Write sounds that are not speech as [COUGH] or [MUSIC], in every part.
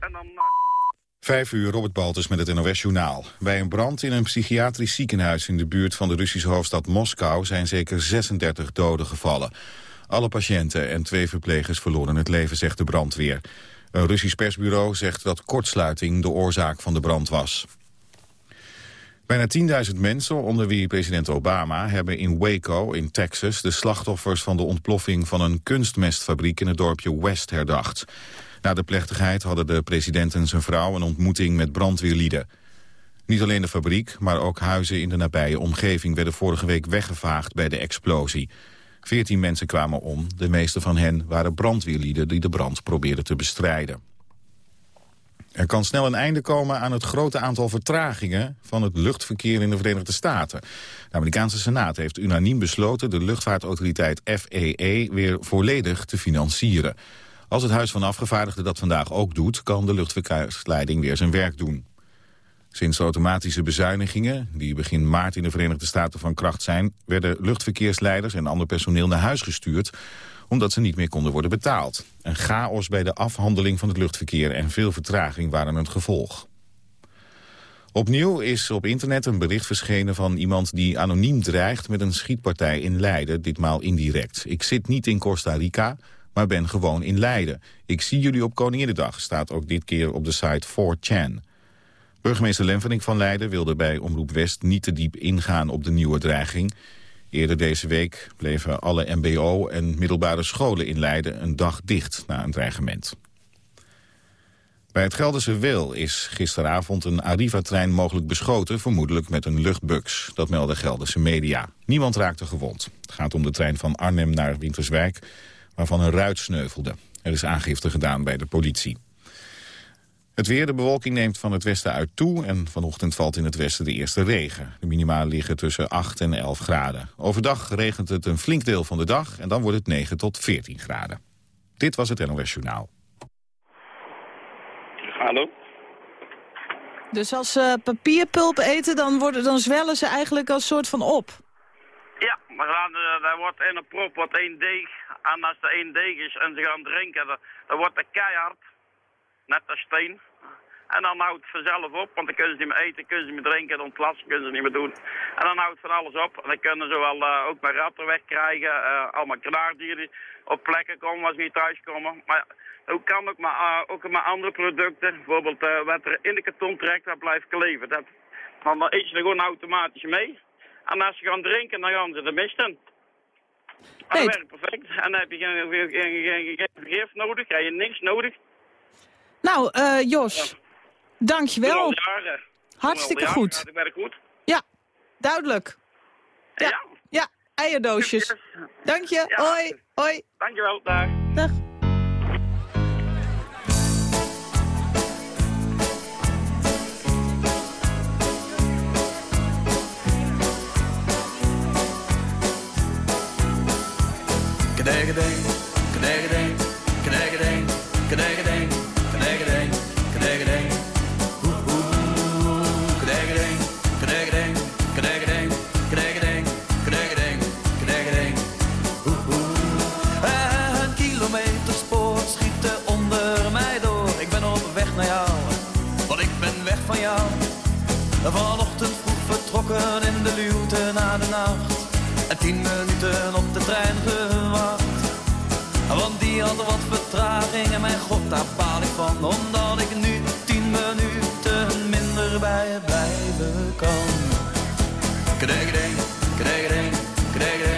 En dan... Vijf uur, Robert Baltus met het NOS-journaal. Bij een brand in een psychiatrisch ziekenhuis in de buurt van de Russische hoofdstad Moskou zijn zeker 36 doden gevallen. Alle patiënten en twee verplegers verloren het leven, zegt de brandweer. Een Russisch persbureau zegt dat kortsluiting de oorzaak van de brand was. Bijna 10.000 mensen, onder wie president Obama, hebben in Waco in Texas de slachtoffers van de ontploffing van een kunstmestfabriek in het dorpje West herdacht. Na de plechtigheid hadden de president en zijn vrouw een ontmoeting met brandweerlieden. Niet alleen de fabriek, maar ook huizen in de nabije omgeving werden vorige week weggevaagd bij de explosie. Veertien mensen kwamen om, de meeste van hen waren brandweerlieden die de brand probeerden te bestrijden. Er kan snel een einde komen aan het grote aantal vertragingen van het luchtverkeer in de Verenigde Staten. De Amerikaanse Senaat heeft unaniem besloten de luchtvaartautoriteit FAA weer volledig te financieren. Als het Huis van Afgevaardigden dat vandaag ook doet, kan de luchtverkeersleiding weer zijn werk doen. Sinds de automatische bezuinigingen, die begin maart in de Verenigde Staten van kracht zijn, werden luchtverkeersleiders en ander personeel naar huis gestuurd omdat ze niet meer konden worden betaald. Een chaos bij de afhandeling van het luchtverkeer en veel vertraging waren het gevolg. Opnieuw is op internet een bericht verschenen van iemand die anoniem dreigt met een schietpartij in Leiden, ditmaal indirect. Ik zit niet in Costa Rica, maar ben gewoon in Leiden. Ik zie jullie op Koninginnedag, staat ook dit keer op de site 4chan. Burgemeester Lemverink van Leiden wilde bij Omroep West niet te diep ingaan op de nieuwe dreiging. Eerder deze week bleven alle mbo- en middelbare scholen in Leiden een dag dicht na een dreigement. Bij het Gelderse Weel is gisteravond een Arriva-trein mogelijk beschoten, vermoedelijk met een luchtbux. Dat melden Gelderse media. Niemand raakte gewond. Het gaat om de trein van Arnhem naar Winterswijk, waarvan een ruit sneuvelde. Er is aangifte gedaan bij de politie. Het weer, de bewolking neemt van het westen uit toe... en vanochtend valt in het westen de eerste regen. De minimalen liggen tussen 8 en 11 graden. Overdag regent het een flink deel van de dag... en dan wordt het 9 tot 14 graden. Dit was het NOS Journaal. Hallo? Dus als ze papierpulp eten, dan, worden, dan zwellen ze eigenlijk als soort van op? Ja, maar dan, daar wordt in een prop wordt één deeg. En als er één deeg is en ze gaan drinken, dan, wordt het keihard. Net als steen. En dan houdt het vanzelf op, want dan kunnen ze niet meer eten, kunnen ze niet meer drinken, ontlasten kunnen ze niet meer doen. En dan houdt van alles op. En dan kunnen ze wel uh, ook met ratten wegkrijgen, uh, allemaal knaardieren op plekken komen als ze niet thuis komen. Maar ook kan ook maar, uh, ook maar andere producten, bijvoorbeeld wat er in de karton trekt, dat blijft kleven. Dat, dan eet je er gewoon automatisch mee. En als ze gaan drinken, dan gaan ze de mist in. Dat werkt perfect. En dan heb je geen, geen, geen, geen vergif nodig, heb je niks nodig. Nou, uh, Jos, ja. dankjewel. Jaren. Hartstikke jaren. goed. Dat werkt goed. Ja, duidelijk. Ja, ja. eierdoosjes. Dank je. Hoi. Hoi. Dankjewel. Dag. Dag. Naar want ik ben weg van jou. Vanochtend vroeg vertrokken in de luwte na de nacht. En tien minuten op de trein gewacht. Want die had wat vertraging en mijn god, daar baal ik van. Omdat ik nu tien minuten minder bij je blijven kan. Kregedeng, kregedeng, kregedeng,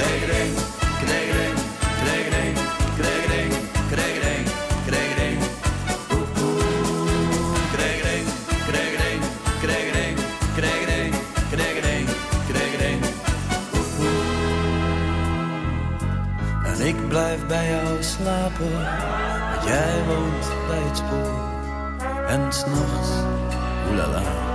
Kregering, kregering, kregering, kregering, kregering, kregering. Kregering, kregering, kregering, kregering, kregering, kregering. En ik blijf bij jou slapen, want jij woont bij het spoor. En s'nachts, oelala,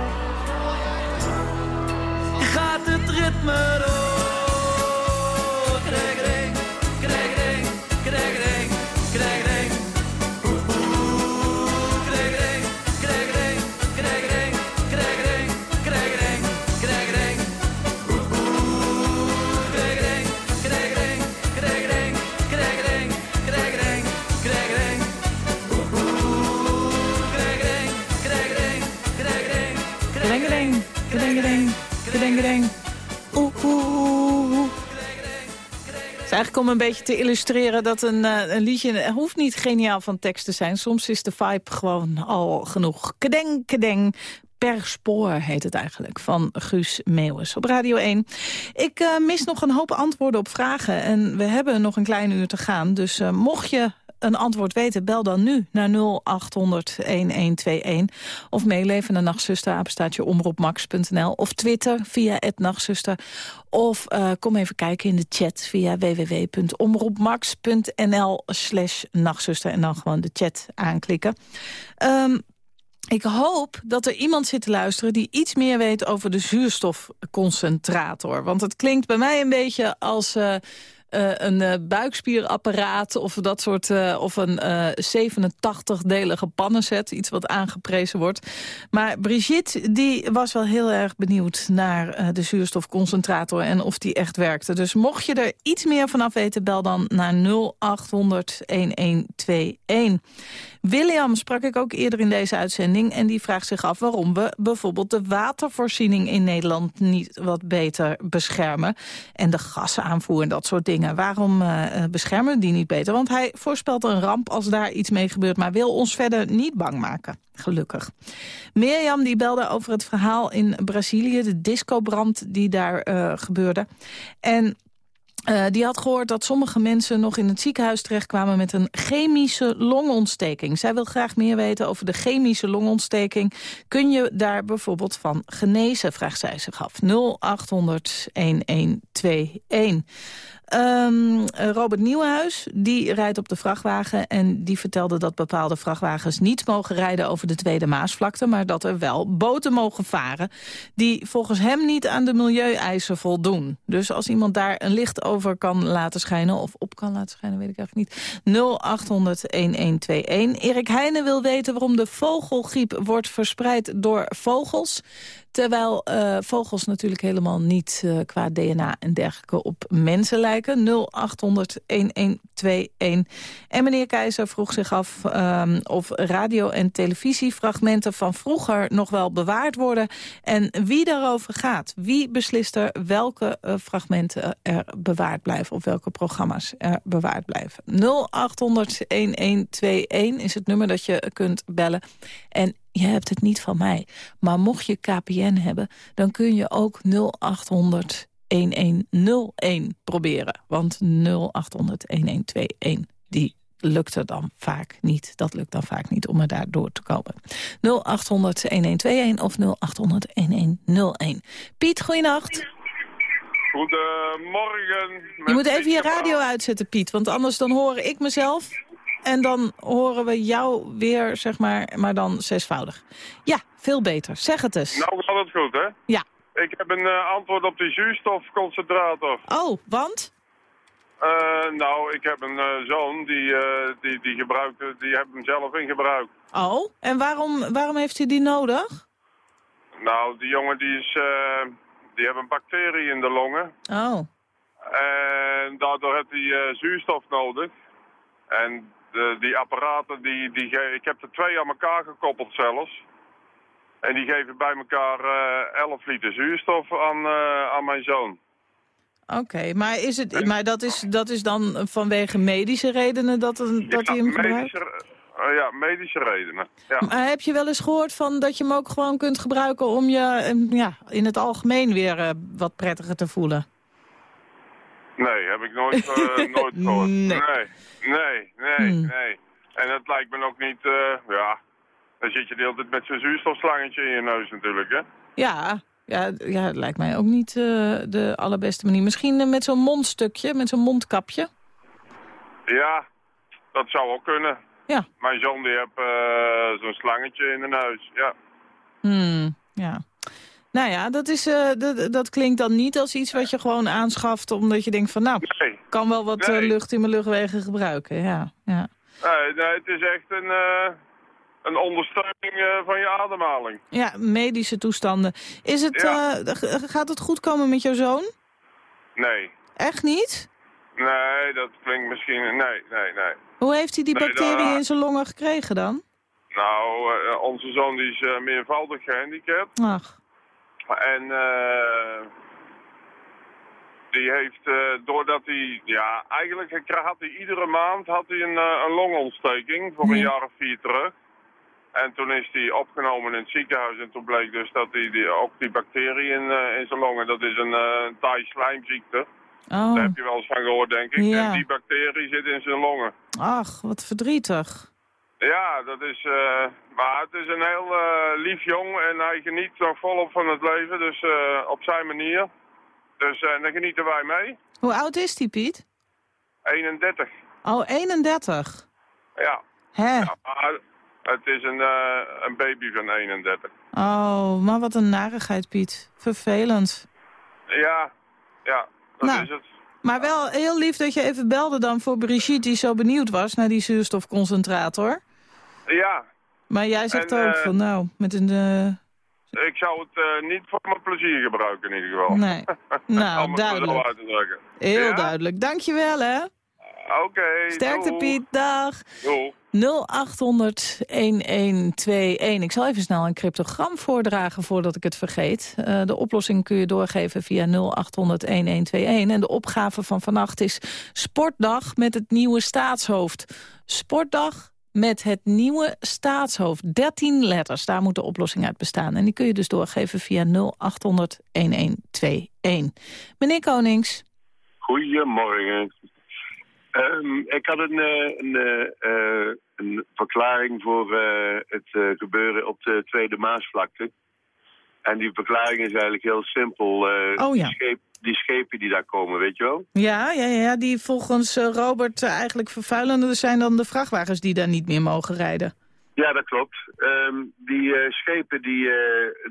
om een beetje te illustreren dat een, eh, een liedje... Het hoeft niet geniaal van tekst te zijn. Soms is de vibe gewoon al genoeg. Kedeng, kedeng. Per spoor heet het eigenlijk, van Guus Meeuwis op Radio 1. Ik eh, mis nog een hoop antwoorden op vragen en we hebben nog een klein uur te gaan. Dus eh, mocht je een antwoord weten, bel dan nu naar 0800-1121. Of meeleven naar Nachtzuster, apenstaatje omroepmax.nl. Of Twitter via het Nachtzuster. Of uh, kom even kijken in de chat via www.omroepmax.nl slash nachtzuster. En dan gewoon de chat aanklikken. Um, ik hoop dat er iemand zit te luisteren die iets meer weet over de zuurstofconcentrator. Want het klinkt bij mij een beetje als... Uh, uh, een uh, buikspierapparaat of dat soort uh, of een 87-delige pannenset, iets wat aangeprezen wordt. Maar Brigitte die was wel heel erg benieuwd naar de zuurstofconcentrator en of die echt werkte. Dus mocht je er iets meer vanaf weten, bel dan naar 0800 1121. William sprak ik ook eerder in deze uitzending... en die vraagt zich af waarom we bijvoorbeeld de watervoorziening in Nederland... niet wat beter beschermen. En de gasaanvoer en dat soort dingen. Waarom uh, beschermen we die niet beter? Want hij voorspelt een ramp als daar iets mee gebeurt... maar wil ons verder niet bang maken. Gelukkig. Mirjam die belde over het verhaal in Brazilië... de discobrand die daar uh, gebeurde. En die had gehoord dat sommige mensen nog in het ziekenhuis terechtkwamen met een chemische longontsteking. Zij wil graag meer weten over de chemische longontsteking. Kun je daar bijvoorbeeld van genezen, vraagt zij zich af. 0800 1121. Um, Robert Nieuwenhuis, die rijdt op de vrachtwagen... en die vertelde dat bepaalde vrachtwagens niet mogen rijden over de Tweede Maasvlakte... maar dat er wel boten mogen varen die volgens hem niet aan de milieueisen voldoen. Dus als iemand daar een licht over kan laten schijnen... of op kan laten schijnen, weet ik eigenlijk niet. 0800-1121. Erik Heijnen wil weten waarom de vogelgriep wordt verspreid door vogels... Terwijl uh, vogels natuurlijk helemaal niet uh, qua DNA en dergelijke op mensen lijken. 0800-1121. En meneer Keizer vroeg zich af um, of radio- en televisiefragmenten van vroeger nog wel bewaard worden. En wie daarover gaat. Wie beslist er welke uh, fragmenten er bewaard blijven. Of welke programma's er bewaard blijven. 0800-1121 is het nummer dat je kunt bellen. En je hebt het niet van mij. Maar mocht je KPN hebben, dan kun je ook 0800 1101 proberen. Want 0800 1121, die lukt er dan vaak niet. Dat lukt dan vaak niet om er daar door te komen. 0800 1121 of 0800 1101. Piet, goeienacht. Goedemorgen. Je moet even je radio uitzetten, Piet. Want anders dan hoor ik mezelf en dan horen we jou weer, zeg maar, maar dan zesvoudig. Ja, veel beter. Zeg het eens. Nou gaat het goed, hè? Ja. Ik heb een uh, antwoord op die zuurstofconcentrator. Oh, want? Uh, nou, ik heb een uh, zoon die, die, die gebruikt, die heb hem zelf in gebruik. Oh, en waarom, waarom heeft hij die nodig? Nou, die jongen die is, eh, die heeft een bacterie in de longen. Oh, En daardoor heeft hij eh, zuurstof nodig. En de, die apparaten, die, die ge- ik heb er twee aan elkaar gekoppeld zelfs. En die geven bij elkaar eh 11 liter zuurstof aan, eh, aan mijn zoon. oké. Maar, is het, maar dat, is, dat is dan vanwege medische redenen dat, een, dat Ja, hij hem gebruikt? medische, eh, ja, medische redenen. Ja. Maar heb je wel eens gehoord van dat je hem ook gewoon kunt gebruiken... om je ja, in het algemeen weer wat prettiger te voelen? Nee, heb ik nooit, eh, [LAUGHS] nooit gehoord. Nee. Nee, nee, nee, Hmm. nee. En het lijkt me ook niet, eh, ja... Dan zit je de hele tijd met zo'n zuurstofslangetje in je neus natuurlijk, hè? Ja, ja, ja het lijkt mij ook niet eh, de allerbeste manier. Misschien met zo'n mondstukje, met zo'n mondkapje. Ja, dat zou ook kunnen. Ja. Mijn zoon die heeft zo'n slangetje in de neus, ja. Hmm, ja. Nou ja, dat, is, eh, dat, dat klinkt dan niet als iets wat je gewoon aanschaft... omdat je denkt van, nou, Nee, kan wel wat eh, Nee. lucht in mijn luchtwegen gebruiken. Ja, ja. nee, nee het is echt een, eh, een ondersteuning van je ademhaling. ja medische toestanden. Is het, Ja. gaat het goed komen met jouw zoon? Nee, Echt niet? nee, dat klinkt misschien... Nee, nee, nee. Hoe heeft hij die Nee, daar- in zijn longen gekregen dan? Nou, onze zoon die is meervoudig gehandicapt. Ach, En eh, die heeft, eh, doordat hij, ja, eigenlijk had hij iedere maand had hij een, eh, een longontsteking voor een Ja. jaar of vier terug. En toen is hij opgenomen in het ziekenhuis en toen bleek dus dat hij die, ook die bacterie in, in zijn longen, dat is een uh, taai slijmziekte. oh, Daar heb je wel eens van gehoord, denk ik. Ja. En die bacterie zit in zijn longen. ach, wat verdrietig. Ja, dat is, eh, maar het is een heel eh, lief jong en hij geniet nog volop van het leven, dus eh, op zijn manier. Dus daar genieten wij mee. Hoe oud is die, Piet? 31, Oh, 31. ja. Hè? Maar het is een, een baby van 31. Oh, maar wat een narigheid, Piet. Vervelend. Ja, ja, dat Nou. is het. Maar wel heel lief dat je even belde dan voor Brigitte... die zo benieuwd was naar die zuurstofconcentrator. Ja, Maar jij zegt En, ook eh, van, nou, met een... eh, ik zou het eh, niet voor mijn plezier gebruiken in ieder geval. nee. [LAUGHS] Nou, duidelijk. uit. Heel Ja? duidelijk. Dankjewel, hè. Oké, Sterkte. Piet. Dag. Doei. 0800-1121. Ik zal even snel een cryptogram voordragen voordat ik het vergeet. De oplossing kun je doorgeven via 0800-1121. En de opgave van vannacht is Sportdag met het nieuwe staatshoofd. Sportdag met het nieuwe staatshoofd. 13 letters, daar moet de oplossing uit bestaan. En die kun je dus doorgeven via 0800-1121. Meneer Konings. Goedemorgen. Ehm, ik had een, eh, een, eh, eh, een verklaring voor het gebeuren op de Tweede Maasvlakte. En die verklaring is eigenlijk heel simpel. Eh, Oh ja. die, schepen die daar komen, weet je wel? Ja, ja, ja, die volgens eh, Robert eh, eigenlijk vervuilender zijn dan de vrachtwagens die daar niet meer mogen rijden. Ja, dat klopt. Ehm, die schepen die,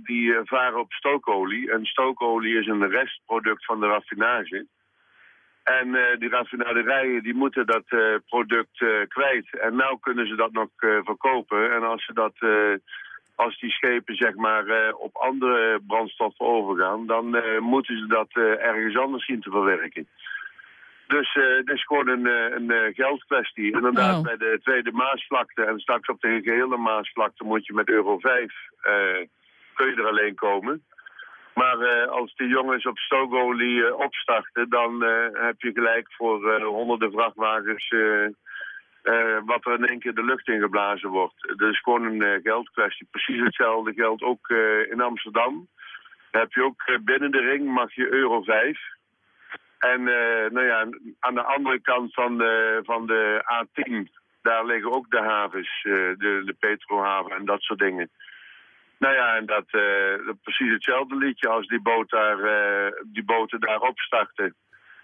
die varen op stookolie. En stookolie is een restproduct van de raffinage. En die raffinaderijen die moeten dat product kwijt. En nou kunnen ze dat nog verkopen. En als ze dat, als die schepen zeg maar eh, op andere brandstoffen overgaan, dan eh, moeten ze dat eh, ergens anders zien te verwerken. Dus het is gewoon een, een geldkwestie. Inderdaad, Oh. bij de Tweede Maasvlakte en straks op de gehele Maasvlakte moet je met euro 5 eh, kun je er alleen komen. Maar als die jongens op stookolie eh, opstarten, dan heb je gelijk voor honderden vrachtwagens eh, wat er in één keer de lucht in geblazen wordt. Dat is gewoon een eh, geldkwestie. Precies hetzelfde geldt ook eh, in Amsterdam. Dan heb je ook binnen de ring mag je euro 5. En nou ja, aan de andere kant van de, van de A10, daar liggen ook de havens, de, de petrohaven en dat soort dingen. Nou ja, en dat, dat precies hetzelfde liedje als die, boot daar, die boten daar opstarten.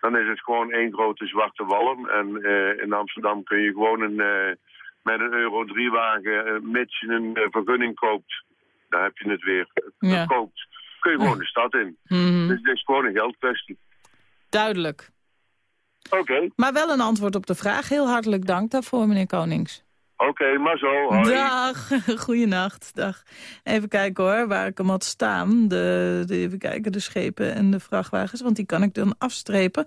Dan is het gewoon één grote zwarte walm. En eh, in Amsterdam kun je gewoon een, eh, met een Euro 3 wagen, eh, mits je een vergunning koopt, daar heb je het weer, Ja. koopt, kun je gewoon de stad in. Mhm, Dus het is gewoon een geldkwestie. Duidelijk. Oké, Maar wel een antwoord op de vraag. Heel hartelijk dank daarvoor, meneer Konings. Oké, maar zo. Hoi. Dag, [LAUGHS] goeienacht. Dag. Even kijken hoor, waar ik hem had staan. De, de, even kijken, de schepen en de vrachtwagens, want die kan ik dan afstrepen.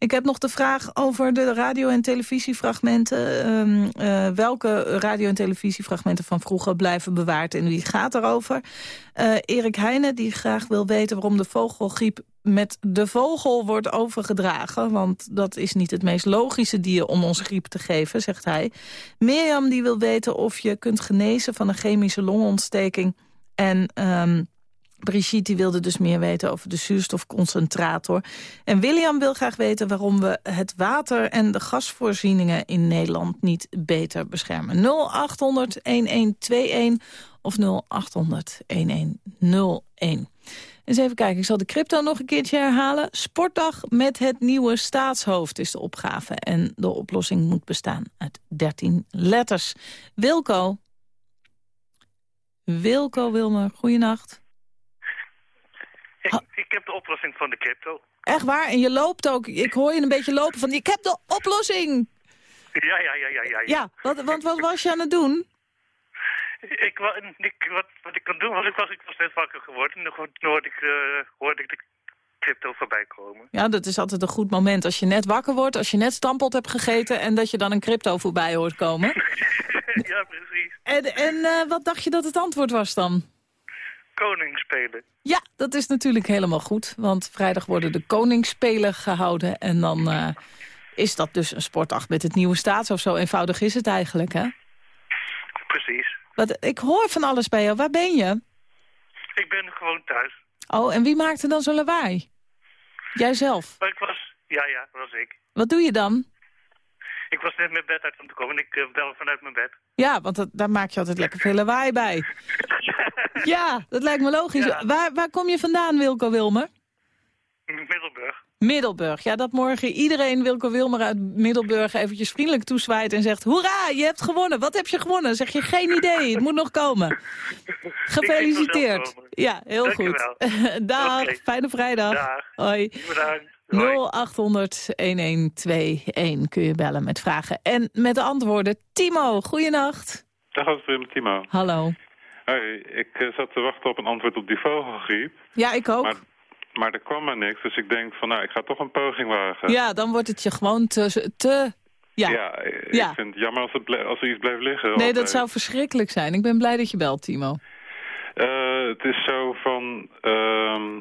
Ik heb nog de vraag over de radio- en televisiefragmenten. Ehm, eh, welke radio- en televisiefragmenten van vroeger blijven bewaard en wie gaat erover? Eh Erik Heijnen die graag wil weten waarom de vogelgriep met de vogel wordt overgedragen. Want dat is niet het meest logische dier om ons griep te geven, zegt hij. Mirjam die wil weten of je kunt genezen van een chemische longontsteking. En ehm, Brigitte wilde dus meer weten over de zuurstofconcentrator. En William wil graag weten waarom we het water en de gasvoorzieningen in Nederland niet beter beschermen. 0800-1121 of 0800-1101. Eens even kijken, ik zal de crypto nog een keertje herhalen. Sportdag met het nieuwe staatshoofd is de opgave. En de oplossing moet bestaan uit 13 letters. Wilco. Wilco Wilmer, goeienacht. Ik, heb de oplossing van de crypto. Echt waar? En je loopt ook. Ik hoor je een beetje lopen van, ik heb de oplossing. Ja, ja, ja, ja, ja. Ja, wat, want wat was je aan het doen? Ik, ik, wat, wat ik kan doen, was ik was, ik was net wakker geworden. En toen hoorde ik, eh, hoorde ik de crypto voorbij komen. Ja, dat is altijd een goed moment. Als je net wakker wordt, als je net stampot hebt gegeten... en dat je dan een crypto voorbij hoort komen. [LAUGHS] ja, precies. En, en eh, wat dacht je dat het antwoord was dan? Koning spelen. Ja, dat is natuurlijk helemaal goed. Want vrijdag worden de Koningsspelen gehouden. En dan eh, is dat dus een sportacht met het nieuwe staatshoofd. Zo eenvoudig is het eigenlijk, hè? Precies. Wat, ik hoor van alles bij jou. Waar ben je? Ik ben gewoon thuis. Oh, en wie maakte dan zo'n lawaai? Jijzelf. Maar ik was, ja, ja, dat was ik. Wat doe je dan? Ik was net mijn bed uit om te komen en ik eh, bel vanuit mijn bed. Ja, want dat, daar maak je altijd lekker veel lawaai bij. Ja, dat lijkt me logisch. Ja. Waar, waar kom je vandaan, Wilco Wilmer? Middelburg. Middelburg. Ja, dat morgen iedereen Wilco Wilmer uit Middelburg eventjes vriendelijk toezwaait en zegt... Hoera, je hebt gewonnen. Wat heb je gewonnen? Zeg je, geen idee. Het moet nog komen. [LAUGHS] Gefeliciteerd. Ja, heel goed. [LAUGHS] Dag, fijne vrijdag. Dag. Hoi. Bedankt. Hoi. 0800-1121 kun je bellen met vragen. En met de antwoorden. Timo, goeienacht. Dag, Timo. Hallo. Hoi, ik eh, zat te wachten op een antwoord op die vogelgriep. Ja, ik ook. Maar, maar er kwam maar niks, dus ik denk van nou, ik ga toch een poging wagen. Ja, dan wordt het je gewoon te... te ja. Ja, ik Ja. vind het jammer als, het als er iets blijft liggen. Nee, altijd. dat zou verschrikkelijk zijn. Ik ben blij dat je belt, Timo. Eh, het is zo van... ehm,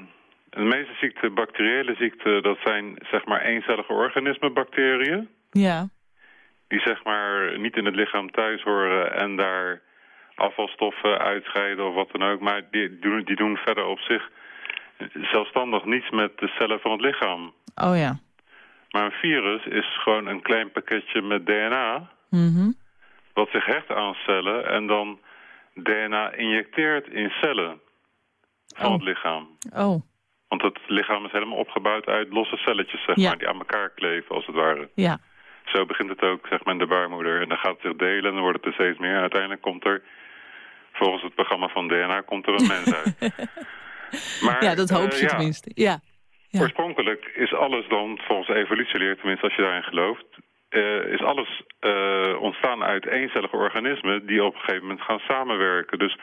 de meeste ziekten, bacteriële ziekten, dat zijn zeg maar eencellige organismen, bacteriën. Ja. Die zeg maar niet in het lichaam thuis horen en daar afvalstoffen uitscheiden of wat dan ook. Maar die doen, die doen verder op zich zelfstandig niets met de cellen van het lichaam. Oh ja. Maar een virus is gewoon een klein pakketje met DNA... Mhm. wat zich hecht aan cellen en dan DNA injecteert in cellen van Oh. het lichaam. Oh, Want het lichaam is helemaal opgebouwd uit losse celletjes, zeg Ja. maar, die aan elkaar kleven, als het ware. ja. Zo begint het ook, zeg maar, in de baarmoeder. En dan gaat het zich delen en dan wordt het er steeds meer. En uiteindelijk komt er, volgens het programma van DNA, komt er een mens uit. [LAUGHS] Maar, Ja, dat hoop eh, je ja, tenminste. Ja. Ja. Oorspronkelijk is alles dan, volgens evolutieleer, tenminste als je daarin gelooft... eh, is alles eh, ontstaan uit eencellige organismen die op een gegeven moment gaan samenwerken. Dus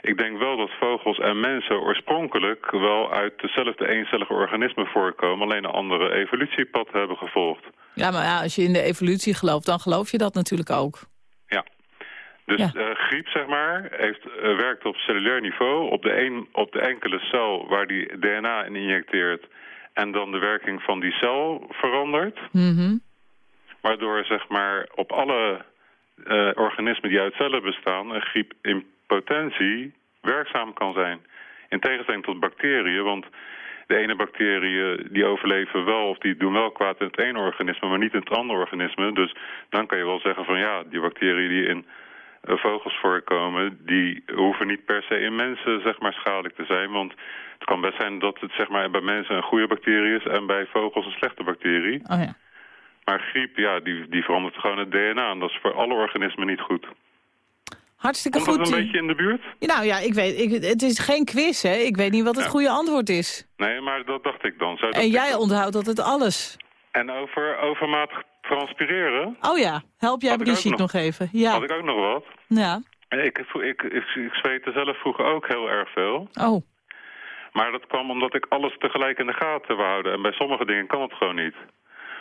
ik denk wel dat vogels en mensen oorspronkelijk wel uit dezelfde eencellige organismen voorkomen... alleen een andere evolutiepad hebben gevolgd. ja, maar ja, als je in de evolutie gelooft, dan geloof je dat natuurlijk ook. Dus Ja. eh, griep, zeg maar, heeft, eh, werkt op cellulair niveau... Op de, een, op de enkele cel waar die DNA in injecteert... en dan de werking van die cel verandert... Mhm. waardoor zeg maar, op alle eh, organismen die uit cellen bestaan... een griep in potentie werkzaam kan zijn. In tegenstelling tot bacteriën, want... De ene bacteriën die overleven wel of die doen wel kwaad in het ene organisme, maar niet in het andere organisme. Dus dan kan je wel zeggen van ja, die bacteriën die in vogels voorkomen, die hoeven niet per se in mensen zeg maar schadelijk te zijn. Want het kan best zijn dat het zeg maar bij mensen een goede bacterie is en bij vogels een slechte bacterie. Oh ja. Maar griep, ja, die, die verandert gewoon het DNA en dat is voor alle organismen niet goed. Hartstikke Komt dat goed. een Tim. beetje in de buurt? Nou ja, ik weet, ik, het is geen quiz, hè. Ik weet niet wat het Ja. goede antwoord is. Nee, maar dat dacht ik dan. Zou En jij onthoudt dat het alles. En over overmatig transpireren Oh ja, help jij Brigitte nog nog- even. Ja, had ik ook nog wat. ja. Ik, ik, ik, ik, zweette zelf vroeger ook heel erg veel. Oh, Maar dat kwam omdat ik alles tegelijk in de gaten wou houden. En bij sommige dingen kan het gewoon niet.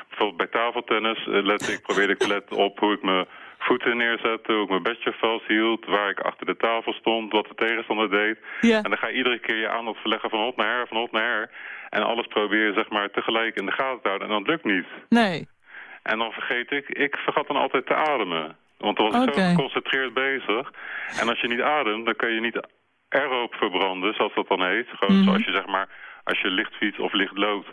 Bijvoorbeeld bij tafeltennis eh, lette ik, probeerde ik te letten op hoe ik mijn voeten neerzette, hoe ik mijn bedje vasthield, waar ik achter de tafel stond, wat de tegenstander deed. ja. En dan ga je iedere keer je aandacht verleggen van hot naar her, van hot naar her. En alles probeer je zeg maar tegelijk in de gaten te houden. En dat lukt niet. Nee. En dan vergeet ik, ik vergat dan altijd te ademen. Want dan was ik zo geconcentreerd bezig. En als je niet ademt, dan kun je niet aeroop verbranden, zoals dat dan heet. Gewoon Mhm. zoals je zeg maar, als je licht fietst of licht loopt,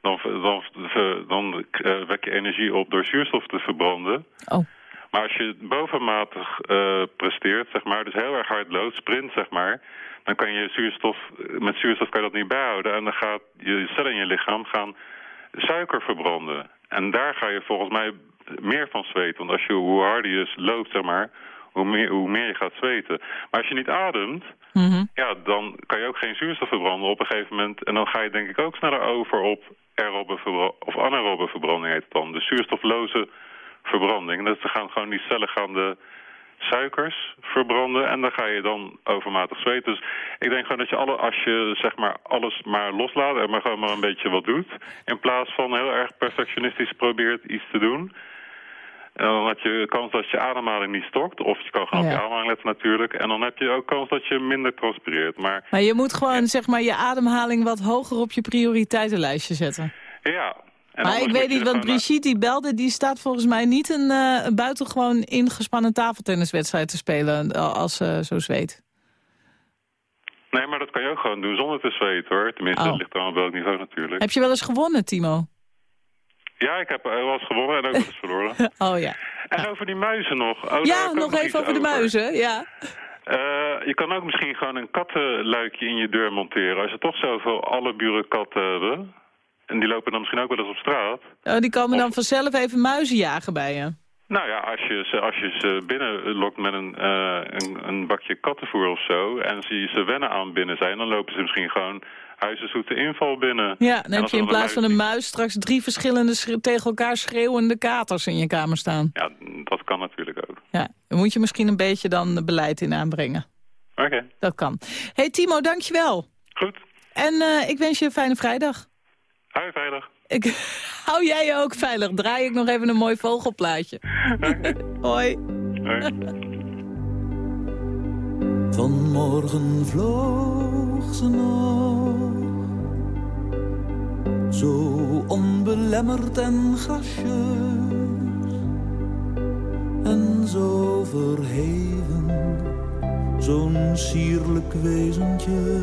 dan, dan, dan, dan eh, wek je energie op door zuurstof te verbranden. Oh, Maar als je bovenmatig eh, presteert, zeg maar, dus heel erg hard loopt, sprint, zeg maar, dan kan je zuurstof, met zuurstof kan je dat niet bijhouden. En dan gaat je cellen in je lichaam gaan suiker verbranden. En daar ga je volgens mij meer van zweten. Want als je, hoe harder je loopt, zeg maar, hoe meer, hoe meer je gaat zweten. Maar als je niet ademt, mhm. ja, dan kan je ook geen zuurstof verbranden op een gegeven moment. En dan ga je denk ik ook sneller over op aerobe of anaerobe verbranding heet het dan. De zuurstofloze verbranding. Dus dan gaan gewoon die cellen gaan de suikers verbranden en dan ga je dan overmatig zweten. Dus ik denk gewoon dat je alle, als je zeg maar alles maar loslaat en maar gewoon maar een beetje wat doet, in plaats van heel erg perfectionistisch probeert iets te doen. En dan heb je kans dat je ademhaling niet stokt. Of je kan gewoon op je ademhaling letten natuurlijk. En dan heb je ook kans dat je minder transpireert. Maar Maar je moet gewoon zeg maar, je ademhaling wat hoger op je prioriteitenlijstje zetten. ja. En maar ik weet niet, want gewoon- Brigitte die belde... die staat volgens mij niet een eh, een buitengewoon ingespannen tafeltenniswedstrijd te spelen... eh, als ze zo zweet. Nee, maar dat kan je ook gewoon doen zonder te zweten hoor. Tenminste, Oh. dat ligt dan op welk niveau natuurlijk. Heb je wel eens gewonnen, Timo? Ja, ik heb wel eens gewonnen en ook wel eens [LAUGHS] verloren. Oh ja. En over die muizen nog. Oh, ja, nog even over de muizen. Ja. Eh, je kan ook misschien gewoon een kattenluikje in je deur monteren. Als je toch zoveel alle buren katten hebben. En die lopen dan misschien ook wel eens op straat. Oh, die komen dan vanzelf even muizen jagen bij je. Nou ja, als je ze, als je ze binnenlokt met een, eh, een, een bakje kattenvoer of zo... en ze, ze wennen aan binnen zijn... dan lopen ze misschien gewoon huizenzoete inval binnen. Ja, dan heb je in plaats van een muis straks drie verschillende tegen elkaar schreeuwende katers in je kamer staan. Ja, dat kan natuurlijk ook. Ja, dan moet je misschien een beetje dan beleid in aanbrengen. Oké, Dat kan. hey, Timo, dankjewel. goed. En eh, ik wens je een fijne vrijdag. Hou je veilig. Ik, [LAUGHS] hou jij je ook veilig. Draai ik nog even een mooi vogelplaatje. [LAUGHS] Hoi. Hoi. Vanmorgen vloog ze nog, zo onbelemmerd en gracieus. En zo verheven, zo'n sierlijk wezentje.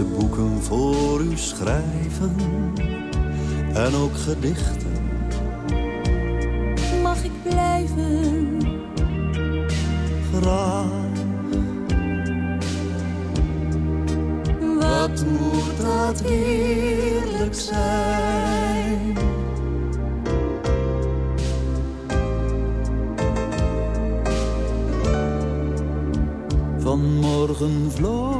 Allermooiste boeken voor u schrijven. En ook gedichten. Mag ik blijven? Graag. Wat moet dat heerlijk zijn. Vanmorgen vloog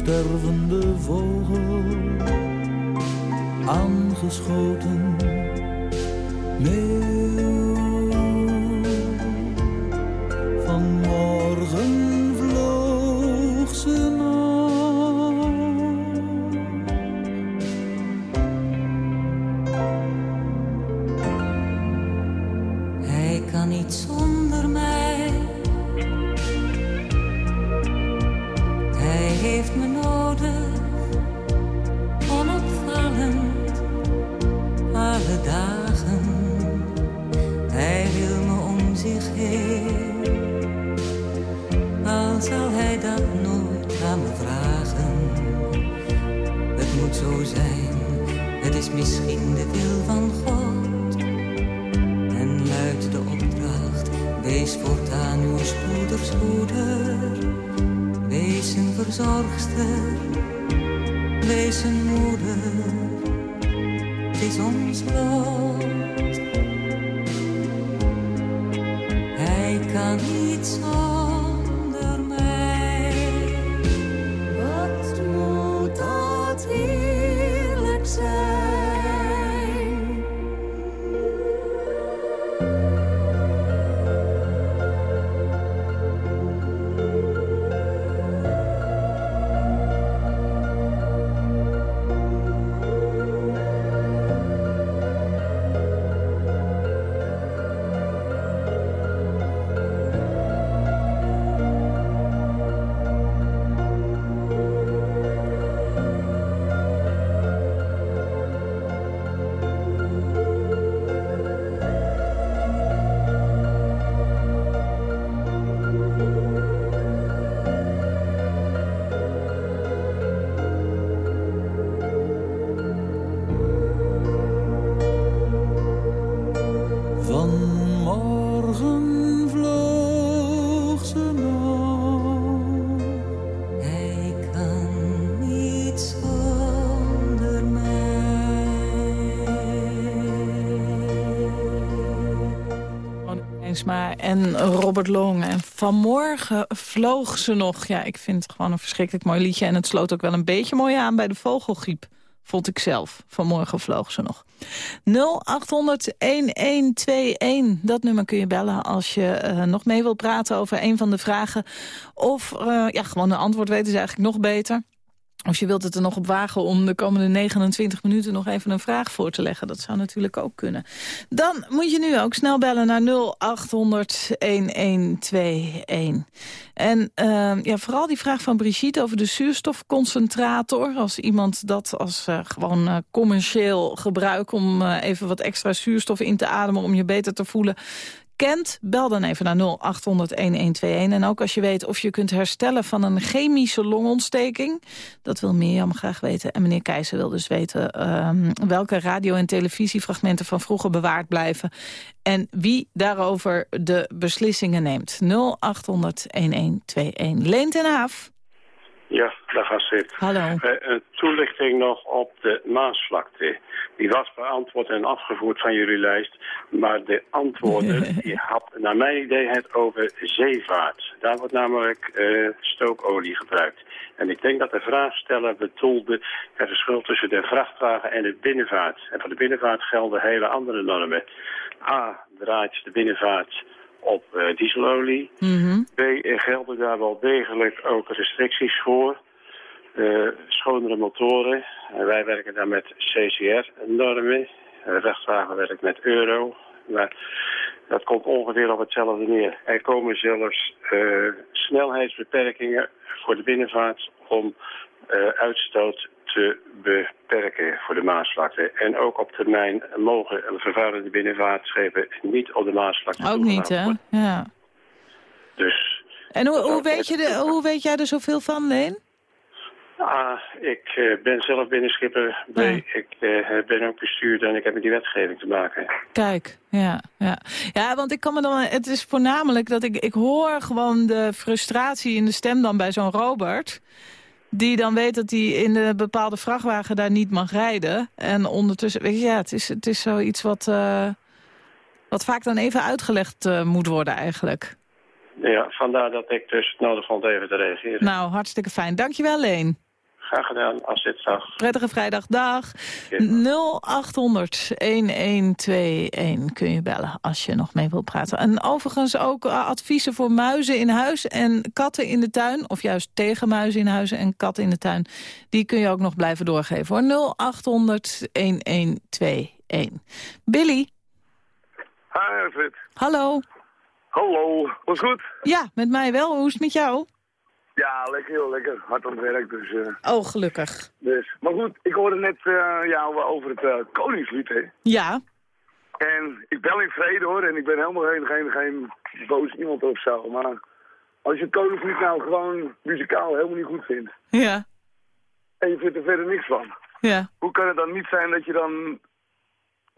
Stervende vogel, aangeschoten. Meeuw, een moeder. Het is ons lot. Hij kan niet zonder Robert Long. En vanmorgen vloog ze nog. Ja, ik vind het gewoon een verschrikkelijk mooi liedje. En het sloot ook wel een beetje mooi aan bij de vogelgriep. Vond ik zelf. Vanmorgen vloog ze nog. 0800-1121. Dat nummer kun je bellen als je eh, nog mee wilt praten over een van de vragen. Of eh, ja, gewoon een antwoord weten is eigenlijk nog beter. Als je wilt het er nog op wagen om de komende 29 minuten nog even een vraag voor te leggen. Dat zou natuurlijk ook kunnen. Dan moet je nu ook snel bellen naar 0800-1121. En uh, ja, vooral die vraag van Brigitte over de zuurstofconcentrator. Als iemand dat als uh, gewoon uh, commercieel gebruik om uh, even wat extra zuurstof in te ademen om je beter te voelen kent, bel dan even naar 0800-1121. En ook als je weet of je kunt herstellen van een chemische longontsteking. Dat wil Mirjam graag weten. En meneer Keijzer wil dus weten um, welke radio- en televisiefragmenten van vroeger bewaard blijven. En wie daarover de beslissingen neemt. 0800-1121. Leen ten Haaf. Ja, dag Astrid. Hallo. Uh, een toelichting nog op de Maasvlakte. Die was beantwoord en afgevoerd van jullie lijst. Maar de antwoorden, [LAUGHS] die had naar mijn idee het over zeevaart. Daar wordt namelijk uh, stookolie gebruikt. En ik denk dat de vraagsteller bedoelde het verschil tussen de vrachtwagen en de binnenvaart. En voor de binnenvaart gelden hele andere normen. A, draait de binnenvaart op uh, dieselolie. Mm -hmm. B, gelden daar wel degelijk ook restricties voor. Uh, schonere motoren. Uh, wij werken daar met CCR-normen. Vrachtwagen werkt met euro. Maar dat komt ongeveer op hetzelfde neer. Er komen zelfs snelheidsbeperkingen voor de binnenvaart om uitstoot te beperken voor de Maasvlakte. En ook op termijn mogen vervuilende binnenvaartschepen niet op de Maasvlakte Ook niet, hè? Ja. Dus... En hoe, hoe, weet je de, hoe weet jij er zoveel van, Leen? A, ik eh, ben zelf binnenschipper. B, ik eh, ben ook bestuurder en ik heb met die wetgeving te maken. Kijk, ja, ja. Ja, want ik kan me dan... Het is voornamelijk dat ik... Ik hoor gewoon de frustratie in de stem dan bij zo'n Robert... Die dan weet dat hij in een bepaalde vrachtwagen daar niet mag rijden. En ondertussen... Weet je, ja, het is, het is zoiets wat... eh, wat vaak dan even uitgelegd eh, moet worden eigenlijk. Ja, vandaar dat ik dus het nodig vond even te reageren. Nou, hartstikke fijn. Dankjewel, Leen. Graag gedaan, als dit zag. Prettige vrijdag, dag. 0800-1121 kun je bellen als je nog mee wilt praten. En overigens ook eh, adviezen voor muizen in huis en katten in de tuin. Of juist tegen muizen in huis en katten in de tuin. Die kun je ook nog blijven doorgeven hoor. 0800-1121. Billy. Hi, Alfred. Hallo. Hallo, was goed? Ja, met mij wel. Hoe is het met jou? Ja, lekker, heel lekker. Hard aan het werk, dus... eh, Oh, gelukkig. dus. Maar goed, ik hoorde net eh, jou over het eh, Koningslied, hè. Ja. En ik bel in vrede, hoor. En ik ben helemaal geen, geen, geen boos iemand of zo. Maar als je het Koningslied nou gewoon muzikaal helemaal niet goed vindt... Ja. en je vindt er verder niks van... Ja. hoe kan het dan niet zijn dat je dan...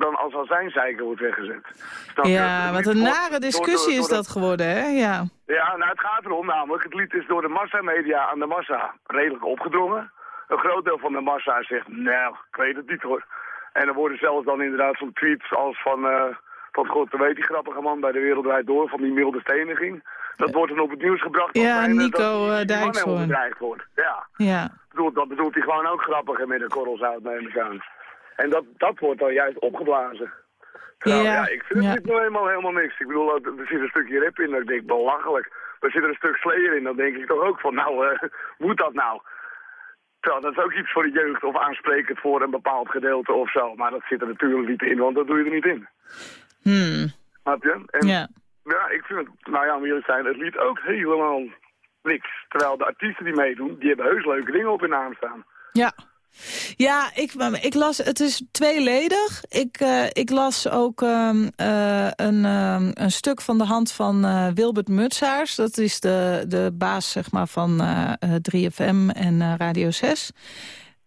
dan als azijnzeiker wordt weggezet? Snap? Ja, Het wat een nare door de- discussie door is de- dat geworden, hè? Ja. Ja, nou het gaat erom namelijk, het lied is door de massamedia aan de massa redelijk opgedrongen. Een groot deel van de massa zegt, nou, ik weet het niet hoor. En er worden zelfs dan inderdaad zo'n tweets als van, eh van god, dan weet die grappige man bij de Wereld Draait Door, van die milde steniging. Dat wordt dan op het nieuws gebracht. Ja, Nico, dat die- eh, Dijkshoorn. bedreigd wordt. Ja, Ja. bedoelt, dat bedoelt hij gewoon ook grappig en met een korrel zout neem ik aan. En dat, dat wordt dan juist opgeblazen. Terwijl, Ja, ja, ik vind het ja. nou helemaal helemaal niks. Ik bedoel, er zit een stukje rap in dat ik denk, belachelijk. Er zit er een stuk Slayer in, dan denk ik toch ook van, nou, eh, [LAUGHS] moet dat nou? Terwijl dat is ook iets voor de jeugd of aansprekend voor een bepaald gedeelte of zo. Maar dat zit er natuurlijk niet in, want dat doe je er niet in. Hmm. Snap je? En Ja. ja, ik vind het, nou ja, om eerlijk te zijn, het lied ook helemaal niks. Terwijl de artiesten die meedoen, die hebben heus leuke dingen op hun naam staan. Ja. Ja, ik, ik las, het is tweeledig. Ik, eh, ik las ook ehm, eh, een, ehm, een stuk van de hand van eh, Wilbert Mutsaars. Dat is de, de baas zeg maar, van eh, eh, 3FM en Radio 6.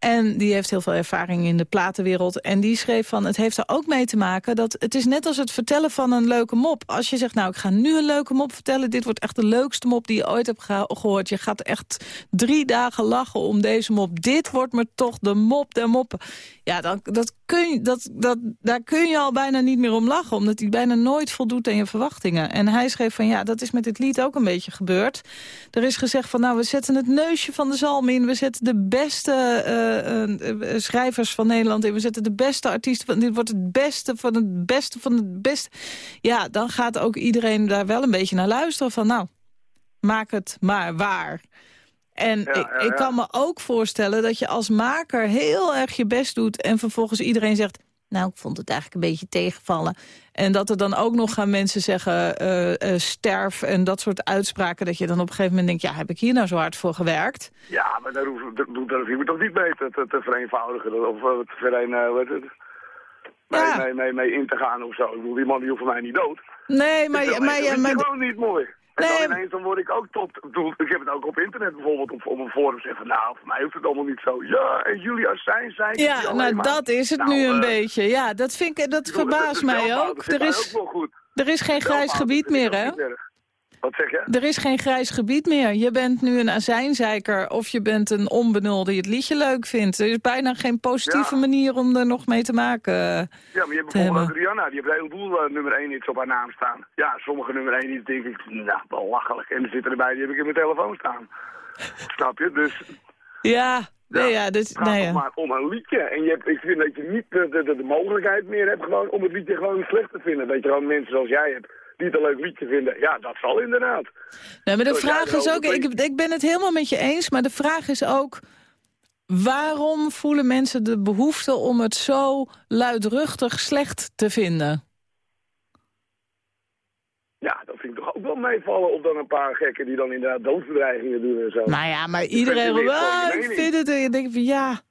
En die heeft heel veel ervaring in de platenwereld. En die schreef van, het heeft er ook mee te maken... dat het is net als het vertellen van een leuke mop. Als je zegt, nou, ik ga nu een leuke mop vertellen... dit wordt echt de leukste mop die je ooit hebt gehoord. Je gaat echt drie dagen lachen om deze mop. Dit wordt me toch de mop der moppen. Ja, dan, dat kun je, dat, dat, daar kun je al bijna niet meer om lachen... omdat hij bijna nooit voldoet aan je verwachtingen. En hij schreef van, ja, dat is met dit lied ook een beetje gebeurd. Er is gezegd van, nou, we zetten het neusje van de zalm in... we zetten de beste eh, schrijvers van Nederland in... we zetten de beste artiesten van... dit wordt het beste van het beste van het beste. Ja, dan gaat ook iedereen daar wel een beetje naar luisteren van... nou, maak het maar waar. En ik, ja, ik ja. kan me ook voorstellen dat je als maker heel erg je best doet... en vervolgens iedereen zegt, nou, ik vond het eigenlijk een beetje tegenvallen. En dat er dan ook nog gaan mensen zeggen, eh, eh, sterf en dat soort uitspraken... dat je dan op een gegeven moment denkt, ja, heb ik hier nou zo hard voor gewerkt? Ja, maar daar hoef, daar, je me toch niet mee te, te, te vereenvoudigen of eh, te vereen? Mee, mee, mee, mee in te gaan of zo. Ik bedoel, die man die hoeft voor mij niet dood. Nee, maar... Dus maar, maar gewoon niet mooi. En Nee, dan ineens dan word ik ook tot... ik heb het ook op internet bijvoorbeeld op, op een forum zeggen. Nou, voor mij hoeft het allemaal niet zo. Ja, en jullie als zijn, zijn ja, nou maar- dat is het Nou, nu een eh, beetje. Ja, dat, vind ik, dat verbaast mij ook. Er is, ook wel goed. er is geen grijs gebied meer, hè? Wat zeg je? Er is geen grijs gebied meer. Je bent nu een azijnzeiker of je bent een onbenul die het liedje leuk vindt. Er is bijna geen positieve Ja. manier om er nog mee te maken. Ja, maar je hebt bijvoorbeeld. Rihanna, die heeft een heleboel eh, nummer 1 hits op haar naam staan. Ja, sommige nummer 1 hits denk ik, nou, belachelijk. En er zitten erbij, die heb ik in mijn telefoon staan. [LAUGHS] Snap je? Dus Ja, nee, ja, dus, het gaat nee, ja. maar om een liedje. En je hebt, ik vind dat je niet de, de, de, de mogelijkheid meer hebt gewoon om het liedje gewoon slecht te vinden. Dat je gewoon mensen zoals jij hebt die het een leuk liedje vinden. Ja, dat zal inderdaad. Nee, maar de Zoals vraag is ook, ik, ik ben het helemaal met je eens, maar de vraag is ook... waarom voelen mensen de behoefte om het zo luidruchtig slecht te vinden? Ja, dat vind ik toch ook wel meevallen op dan een paar gekken die dan inderdaad doodsbedreigingen doen en zo. Nou ja, maar iedereen... ik vind het... En je denkt van ja...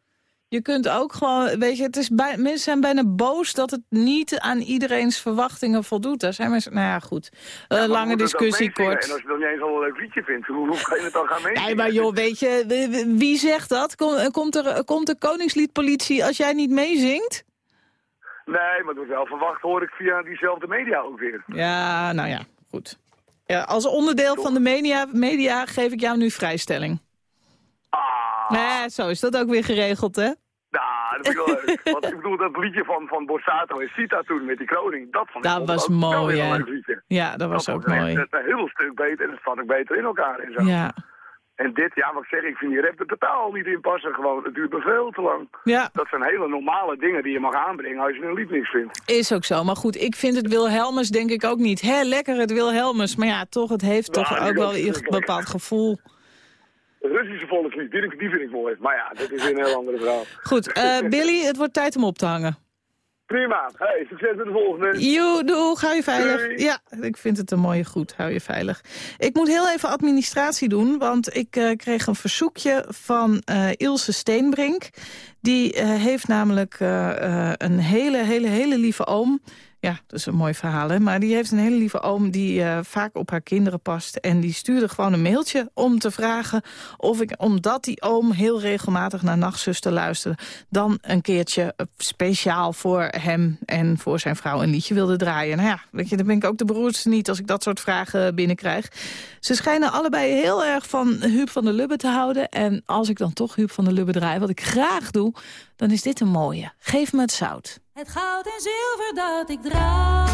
Je kunt ook gewoon, weet je, het is bij, mensen zijn bijna boos dat het niet aan iedereen's verwachtingen voldoet. Daar zijn mensen, nou ja, goed. Eh, Ja, lange discussie, kort. En als je dan niet eens al een leuk liedje vindt, hoe, hoe kan je het dan gaan meezingen? Nee, maar joh, weet je, wie- wie zegt dat? Kom- Komt er, komt de Koningsliedpolitie als jij niet meezingt? Nee, maar het wordt wel verwacht, hoor ik via diezelfde media ook weer. Ja, nou ja, goed. Ja, als onderdeel van de media, media geef ik jou nu vrijstelling. Ah, Nee, zo is dat ook weer geregeld, hè? nou, dat vind ik wel leuk. [LAUGHS] Want ik bedoel, dat liedje van, van Borsato en Sita toen met die kroning, dat vond ik Dat was mooi, hè? Ja, dat was dat ook was mooi. echt een heel stuk beter en het zat ook beter in elkaar en zo. Ja, En dit, ja, wat ik zeg, ik vind die rap er totaal niet in passen. Gewoon, het duurt me veel te lang. ja, Dat zijn hele normale dingen die je mag aanbrengen als je een lied niks vindt. is ook zo. Maar goed, ik vind het Wilhelmus denk ik ook niet. Hé, lekker het Wilhelmus. Maar ja, toch, het heeft Ja, toch ook wel een bepaald gevoel. Russische volkslied, die, die vind ik mooi. Maar ja, dat is weer een heel andere verhaal. Goed, eh, [LAUGHS] Billy, het wordt tijd om op te hangen. Prima. Hey, succes met de volgende. Joe, doeg, hou je veilig. Doei. Ja, ik vind het een mooie groet, hou je veilig. Ik moet heel even administratie doen, want ik eh, kreeg een verzoekje van eh, Ilse Steenbrink. Die heeft namelijk een hele, hele, hele lieve oom. Ja, dat is een mooi verhaal, hè? Maar die heeft een hele lieve oom die eh, vaak op haar kinderen past. En die stuurde gewoon een mailtje om te vragen of ik, omdat die oom heel regelmatig naar Nachtzuster luisterde, dan een keertje eh, speciaal voor hem en voor zijn vrouw een liedje wilde draaien. Nou ja, weet je, dan ben ik ook de beroerdste niet als ik dat soort vragen binnenkrijg. Ze schijnen allebei heel erg van Huub van der Lubbe te houden. En als ik dan toch Huub van der Lubbe draai, wat ik graag doe, dan is dit een mooie. Geef me het zout. Het goud en zilver dat ik draag,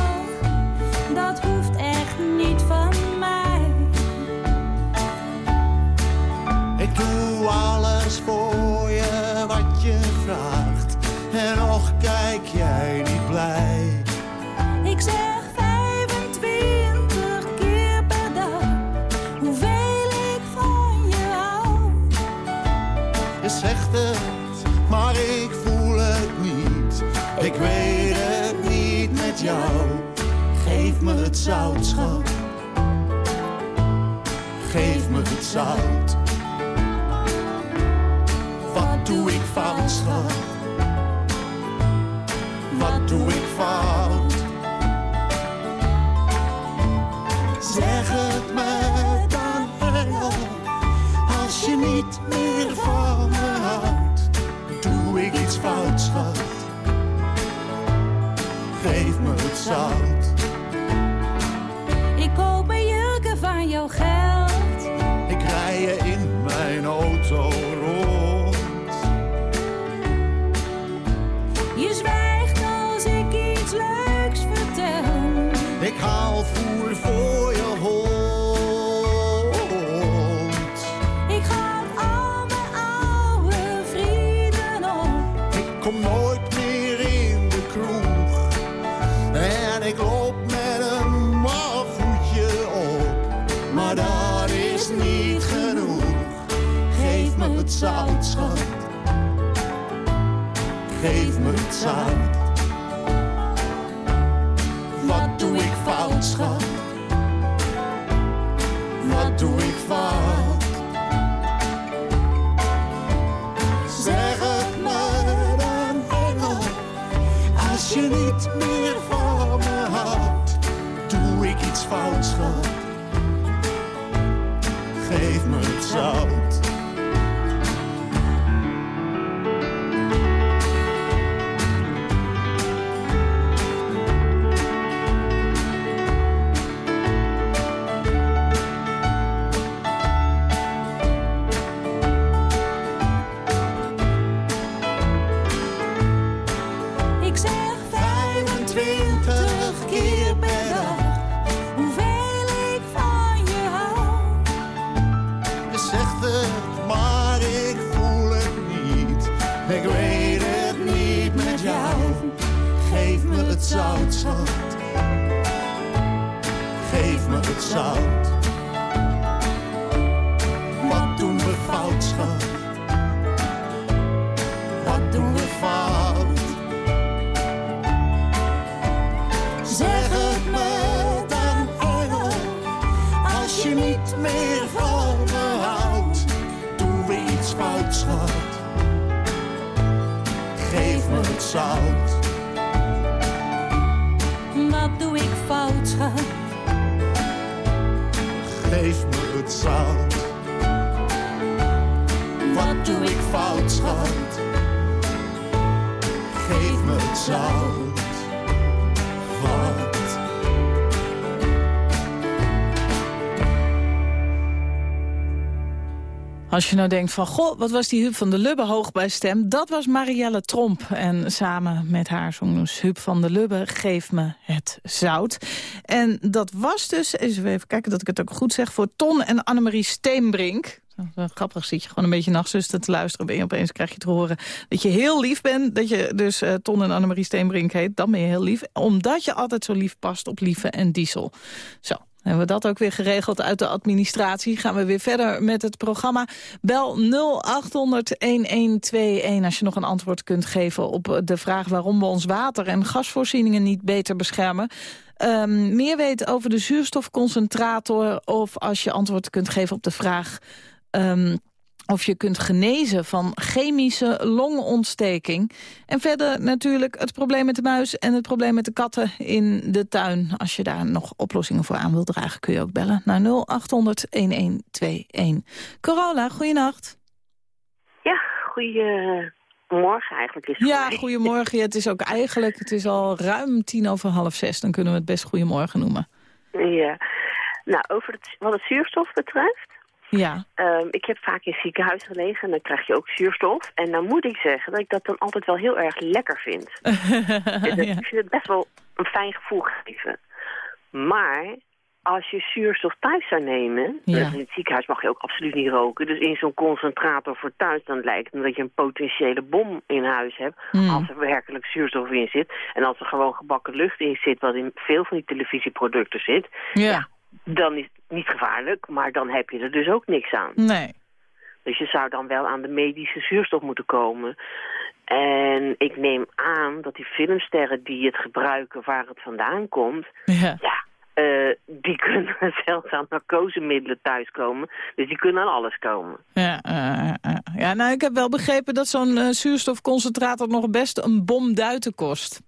dat hoeft echt niet van mij. Ik doe alles voor je wat je vraagt. En nog kijk jij niet blij. Geef me het zout, schat. Geef me het zout. Wat doe ik fout, schat? Wat doe ik fout? Zeg het me dan engel, als je niet meer van me houdt. Doe ik iets fout, schat? Geef me het zout. Ik koop mijn jurken van jouw geld. Ik rij je in mijn auto rond. Je zwijgt als ik iets leuks vertel. Ik haal voer voor Wat doe ik fout, schat? Wat doe ik fout? Zeg het me dan, engel. Als je niet meer van me houdt, doe ik iets fout, schat. Geef me het zout. Wat doe ik fout, schat? Geef me het zout. Als je nou denkt van, goh, wat was die Huub van der Lubbe hoog bij stem? Dat was Marielle Tromp. En samen met haar zong dus Huub van der Lubbe, geef me het zout. En dat was dus, even kijken dat ik het ook goed zeg... voor Ton en Annemarie Steenbrink. Grappig zit je gewoon een beetje nachtzuster te luisteren. Ben je opeens krijg je te horen dat je heel lief bent. Dat je dus uh, Ton en Annemarie Steenbrink heet. Dan ben je heel lief. Omdat je altijd zo lief past op Lieve en Diesel. Zo, hebben we dat ook weer geregeld uit de administratie. Gaan we weer verder met het programma. Bel 0800-1121 als je nog een antwoord kunt geven op de vraag... waarom we ons water- en gasvoorzieningen niet beter beschermen. Um, meer weten over de zuurstofconcentrator... of als je antwoord kunt geven op de vraag... Um, of je kunt genezen van chemische longontsteking. En verder natuurlijk het probleem met de muis en het probleem met de katten in de tuin. Als je daar nog oplossingen voor aan wilt dragen, kun je ook bellen naar 0800-1121. Corolla, goeienacht. Ja, goeiemorgen eigenlijk is het Ja, goedemorgen. Ja, het is ook eigenlijk, het is al ruim tien over half zes. Dan kunnen we het best goedemorgen noemen. Ja. Nou, over het, wat het zuurstof betreft... Ja. Ehm, ik heb vaak in het ziekenhuis gelegen en dan krijg je ook zuurstof. En dan moet ik zeggen dat ik dat dan altijd wel heel erg lekker vind. [LAUGHS] Ik vind het best wel een fijn gevoel geven. Maar als je zuurstof thuis zou nemen... Ja. in het ziekenhuis mag je ook absoluut niet roken. Dus in zo'n concentrator voor thuis... dan lijkt het dat je een potentiële bom in huis hebt... Hmm. als er werkelijk zuurstof in zit. En als er gewoon gebakken lucht in zit... wat in veel van die televisieproducten zit... Ja. Dan is het niet gevaarlijk, maar dan heb je er dus ook niks aan. Nee. Dus je zou dan wel aan de medische zuurstof moeten komen. En ik neem aan dat die filmsterren die het gebruiken waar het vandaan komt... Ja. eh, die [LAUGHS] kunnen zelfs aan narcosemiddelen thuiskomen. Dus die kunnen aan alles komen. Ja, eh, eh, ja, nou, ik heb wel begrepen dat zo'n zuurstofconcentrator nog best een bom duiten kost.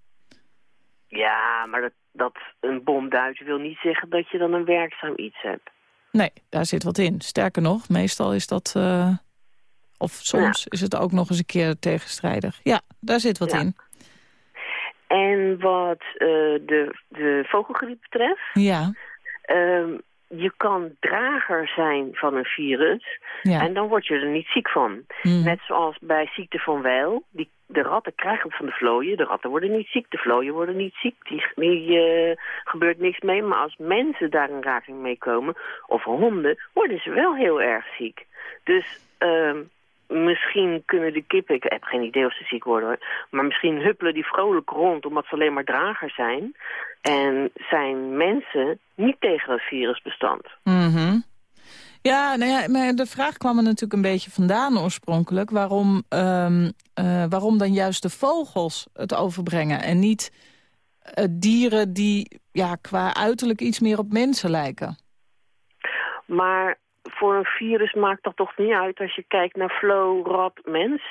Ja, maar dat, dat een bom duizen wil niet zeggen dat je dan een werkzaam iets hebt. Nee, daar zit wat in. Sterker nog, meestal is dat... eh, of soms is het ook nog eens een keer tegenstrijdig. Ja, daar zit wat Ja. in. En wat eh, de, de vogelgriep betreft... Ja, Ehm, je kan drager zijn van een virus Ja. en dan word je er niet ziek van. Hmm. Net zoals bij ziekte van Weil. Die, de ratten krijgen het van de vlooien. De ratten worden niet ziek. De vlooien worden niet ziek. Die, die eh, gebeurt niks mee. Maar als mensen daar in raking mee komen, of honden, worden ze wel heel erg ziek. Dus ehm, misschien kunnen de kippen, ik heb geen idee of ze ziek worden hoor, maar misschien huppelen die vrolijk rond omdat ze alleen maar dragers zijn. En zijn mensen niet tegen het virus bestand. Mhm. Ja, nou ja, maar de vraag kwam er natuurlijk een beetje vandaan oorspronkelijk. Waarom, ehm, eh, waarom dan juist de vogels het overbrengen en niet eh, dieren die ja, qua uiterlijk iets meer op mensen lijken? Maar voor een virus maakt dat toch niet uit als je kijkt naar flow, rat, mens?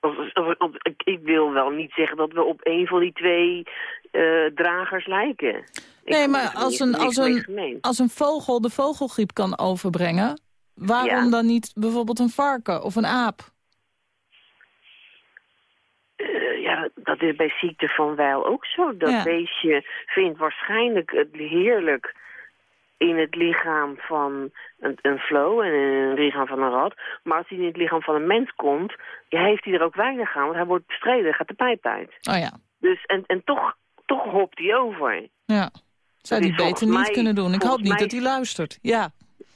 Of, of- of- ik, wil wel niet zeggen dat we op een van die twee eh, dragers lijken. Nee, maar als een, als, een, als een vogel de vogelgriep kan overbrengen... waarom Ja. dan niet bijvoorbeeld een varken of een aap? Eh, ja, dat is bij ziekte van Weil ook zo. Dat Ja. beestje vindt waarschijnlijk het heerlijk in het lichaam van een, een flow en in het lichaam van een rat. Maar als hij in het lichaam van een mens komt, ja, heeft hij er ook weinig aan. Want hij wordt bestreden, gaat de pijp uit. Oh ja, Dus, en, en toch, toch hopt hij over. ja. Zou is beter niet mij- kunnen doen. Ik hoop niet mij- dat hij luistert. Ja,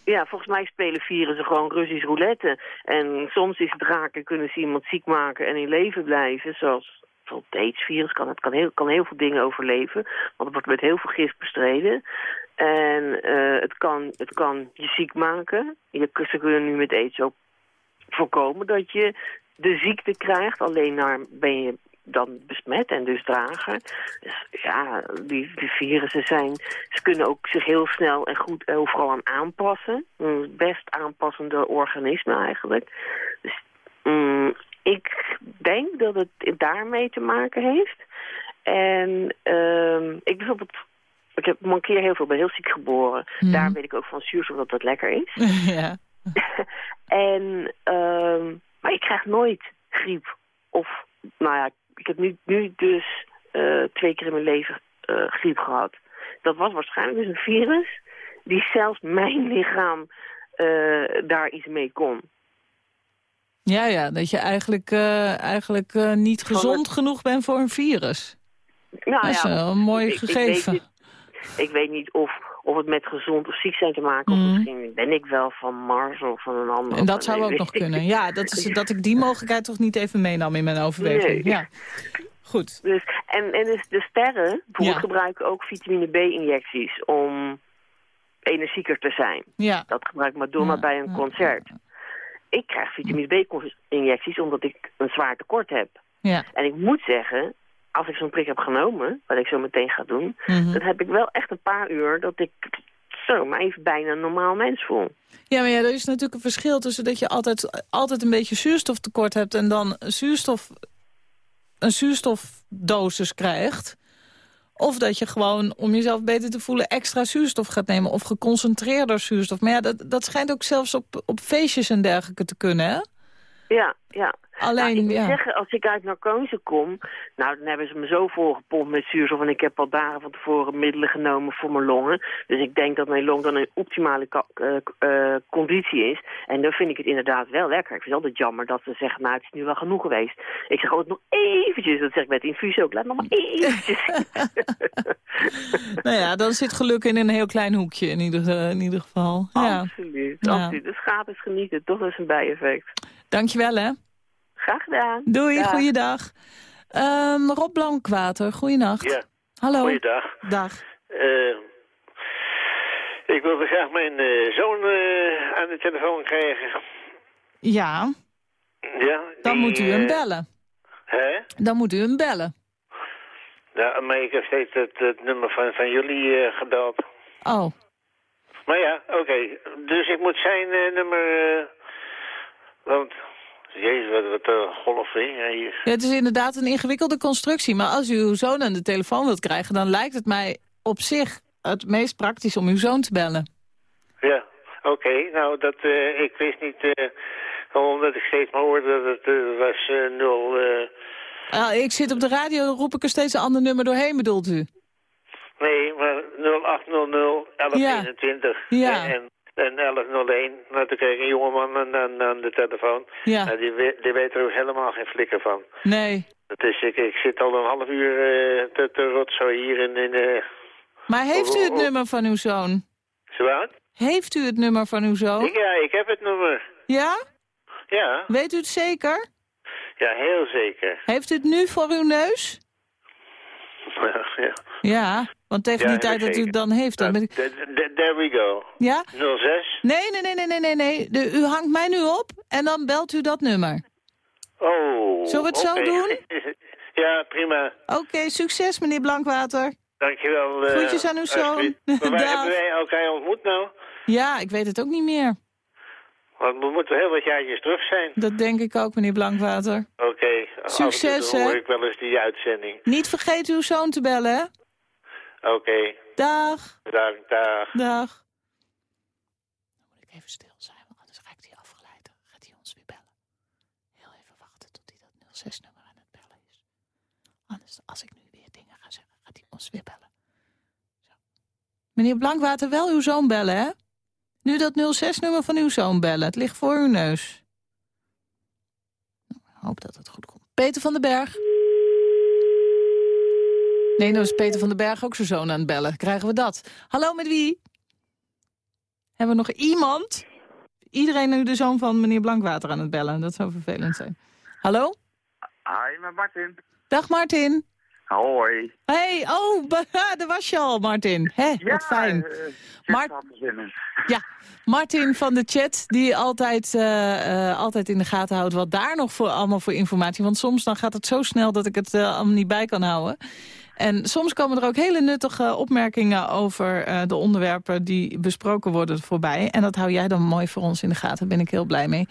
Ja, volgens mij spelen virussen gewoon Russisch roulette. En soms is draken, kunnen ze iemand ziek maken en in leven blijven. Zoals het AIDS-virus kan, het kan heel, kan heel veel dingen overleven. Want het wordt met heel veel gif bestreden. En eh, het, kan, het kan je ziek maken. Je, ze kunnen nu met AIDS ook voorkomen dat je de ziekte krijgt. Alleen daar ben je dan besmet en dus drager. Dus ja, die, die virussen zijn... Ze kunnen ook zich heel snel en goed overal aan aanpassen. Best aanpassende organisme eigenlijk. Dus mm, ik denk dat het daarmee te maken heeft. En ehm, ik bijvoorbeeld, ik heb mankeer heel veel, ben heel ziek geboren. Mhm. Daar weet ik ook van zuurstof dat dat lekker is. [LAUGHS] [LAUGHS] ja. En, ehm, maar ik krijg nooit griep. Of, nou ja, ik heb nu, nu dus eh, twee keer in mijn leven eh, griep gehad. Dat was waarschijnlijk dus een virus die zelfs mijn lichaam eh, daar iets mee kon. Ja, ja, dat je eigenlijk, eh, eigenlijk eh, niet gezond genoeg bent voor een virus. Nou dat is ja, wel een mooi ik- ik gegeven. weet Ik weet niet of, of het met gezond of ziek zijn te maken heeft. Mhm. Misschien ben ik wel van Mars of van een ander. en dat zou ook nog kunnen. Ja, dat, is, dat ik die mogelijkheid toch niet even meenam in mijn overweging. Nee. Ja. Goed. Dus, en en dus de sterren bijvoorbeeld Ja. gebruiken ook vitamine B-injecties om energieker te zijn. Ja. Dat gebruikt Madonna bij een concert. Ik krijg vitamine B-injecties omdat ik een zwaar tekort heb. Ja. En ik moet zeggen, als ik zo'n prik heb genomen, wat ik zo meteen ga doen... Mhm. dan heb ik wel echt een paar uur dat ik zo maar even bijna een normaal mens voel. Ja, maar ja, er is natuurlijk een verschil tussen dat je altijd, altijd een beetje zuurstoftekort hebt... en dan zuurstof, een zuurstofdosis krijgt. Of dat je gewoon, om jezelf beter te voelen, extra zuurstof gaat nemen. Of geconcentreerder zuurstof. Maar ja, dat, dat schijnt ook zelfs op, op feestjes en dergelijke te kunnen, hè? Ja, ja. Alleen, nou, ik moet ja. zeggen, als ik uit narcose kom, nou, dan hebben ze me zo volgepompt met zuurstof. En ik heb al dagen van tevoren middelen genomen voor mijn longen. Dus ik denk dat mijn long dan een optimale eh, eh, conditie is. En dan vind ik het inderdaad wel lekker. Ik vind het altijd jammer dat ze zeggen, nou, het is nu wel genoeg geweest. Ik zeg altijd nog eventjes, dat zeg ik bij het infuus ook, laat nog maar eventjes. [LAUGHS] Nou ja, dan zit geluk in een heel klein hoekje in ieder, eh, in ieder geval. Ja. Absoluut, Ja. absoluut. Dus gratis genieten, toch is een bijeffect. Dankjewel, hè. Graag gedaan. Doei, Dag. goeiedag. Ehm, Rob Blankwater, goeienacht. Ja. Hallo. Goeiedag. Dag. Eh, ik wilde graag mijn eh, zoon eh, aan de telefoon krijgen. Ja, Ja, dan die, moet u hem bellen. Hè? Dan moet u hem bellen. Ja, maar ik heb steeds het, het nummer van, van jullie eh, gebeld. Oh, Maar ja, oké. Dus ik moet zijn eh, nummer... want... Jezus, wat, wat uh, golf? Ja, hier. Ja, het is inderdaad een ingewikkelde constructie. Maar als u uw zoon aan de telefoon wilt krijgen... dan lijkt het mij op zich het meest praktisch om uw zoon te bellen. Ja, oké. Nou, dat, eh, ik wist niet... eh, omdat ik steeds maar hoorde dat het eh, was nul... Ah, ik zit op de radio, dan roep ik er steeds een ander nummer doorheen, bedoelt u? nee, maar 0800 1121 Ja. en, en 1101. Nou, toen kreeg een jongeman aan, aan, de telefoon. Ja. Nou, die, die weet er ook helemaal geen flikker van. Nee. Dat is, ik, ik zit al een half uur eh, te, te rotzooi hier in... in eh Maar heeft u het nummer van uw zoon? Zwaard? Heeft u het nummer van uw zoon? Ja, ik heb het nummer. Ja? Ja, Weet u het zeker? ja, heel zeker. Heeft u het nu voor uw neus? Ja. Ja, want tegen die tijd dat u het dan heeft... Dan ben ik... Th- th- There we go. Ja? 06? Nee, nee, nee, nee, nee, nee, nee. De, u hangt mij nu op en dan belt u dat nummer. Oh. Zullen we het zo doen? [LAUGHS] ja, prima. Oké, succes meneer Blankwater. Dankjewel. eh, Groetjes aan uw zoon. [LAUGHS] Maar waar hebben wij elkaar ontmoet nou? Ja, ik weet het ook niet meer. Want we moeten heel wat jaartjes terug zijn. Dat denk ik ook, meneer Blankwater. Oké. toe Succes, dan hoor hè? ik wel eens die uitzending. Niet vergeten uw zoon te bellen, hè? Oké. Dag. Dag, dag. Dag. Dan moet ik even stil zijn, want anders raakt hij afgeleid. Dan gaat hij ons weer bellen. Heel even wachten tot hij dat 06-nummer aan het bellen is. Anders, als ik nu weer dingen ga zeggen, gaat hij ons weer bellen. Zo. Meneer Blankwater, wel uw zoon bellen, hè? Nu dat 06-nummer van uw zoon bellen. Het ligt voor uw neus. Ik hoop dat het goed komt. Peter van den Berg. Nee, nou is Peter van den Berg ook zijn zoon aan het bellen. Krijgen we dat? Hallo, met wie? Hebben we nog iemand? Iedereen nu de zoon van meneer Blankwater aan het bellen. Dat zou vervelend zijn. Hallo? Hi, met Martin. Dag Martin. Hoi. Hey, oh, [LAUGHS] daar was je al, Martin. Hé, wat fijn. Mart [LAUGHS] Ja, Martin van de chat, die altijd, eh, eh, altijd in de gaten houdt wat daar nog voor, allemaal voor informatie. Want soms dan gaat het zo snel dat ik het eh, allemaal niet bij kan houden. En soms komen er ook hele nuttige opmerkingen over eh, de onderwerpen die besproken worden voorbij. En dat hou jij dan mooi voor ons in de gaten, daar ben ik heel blij mee.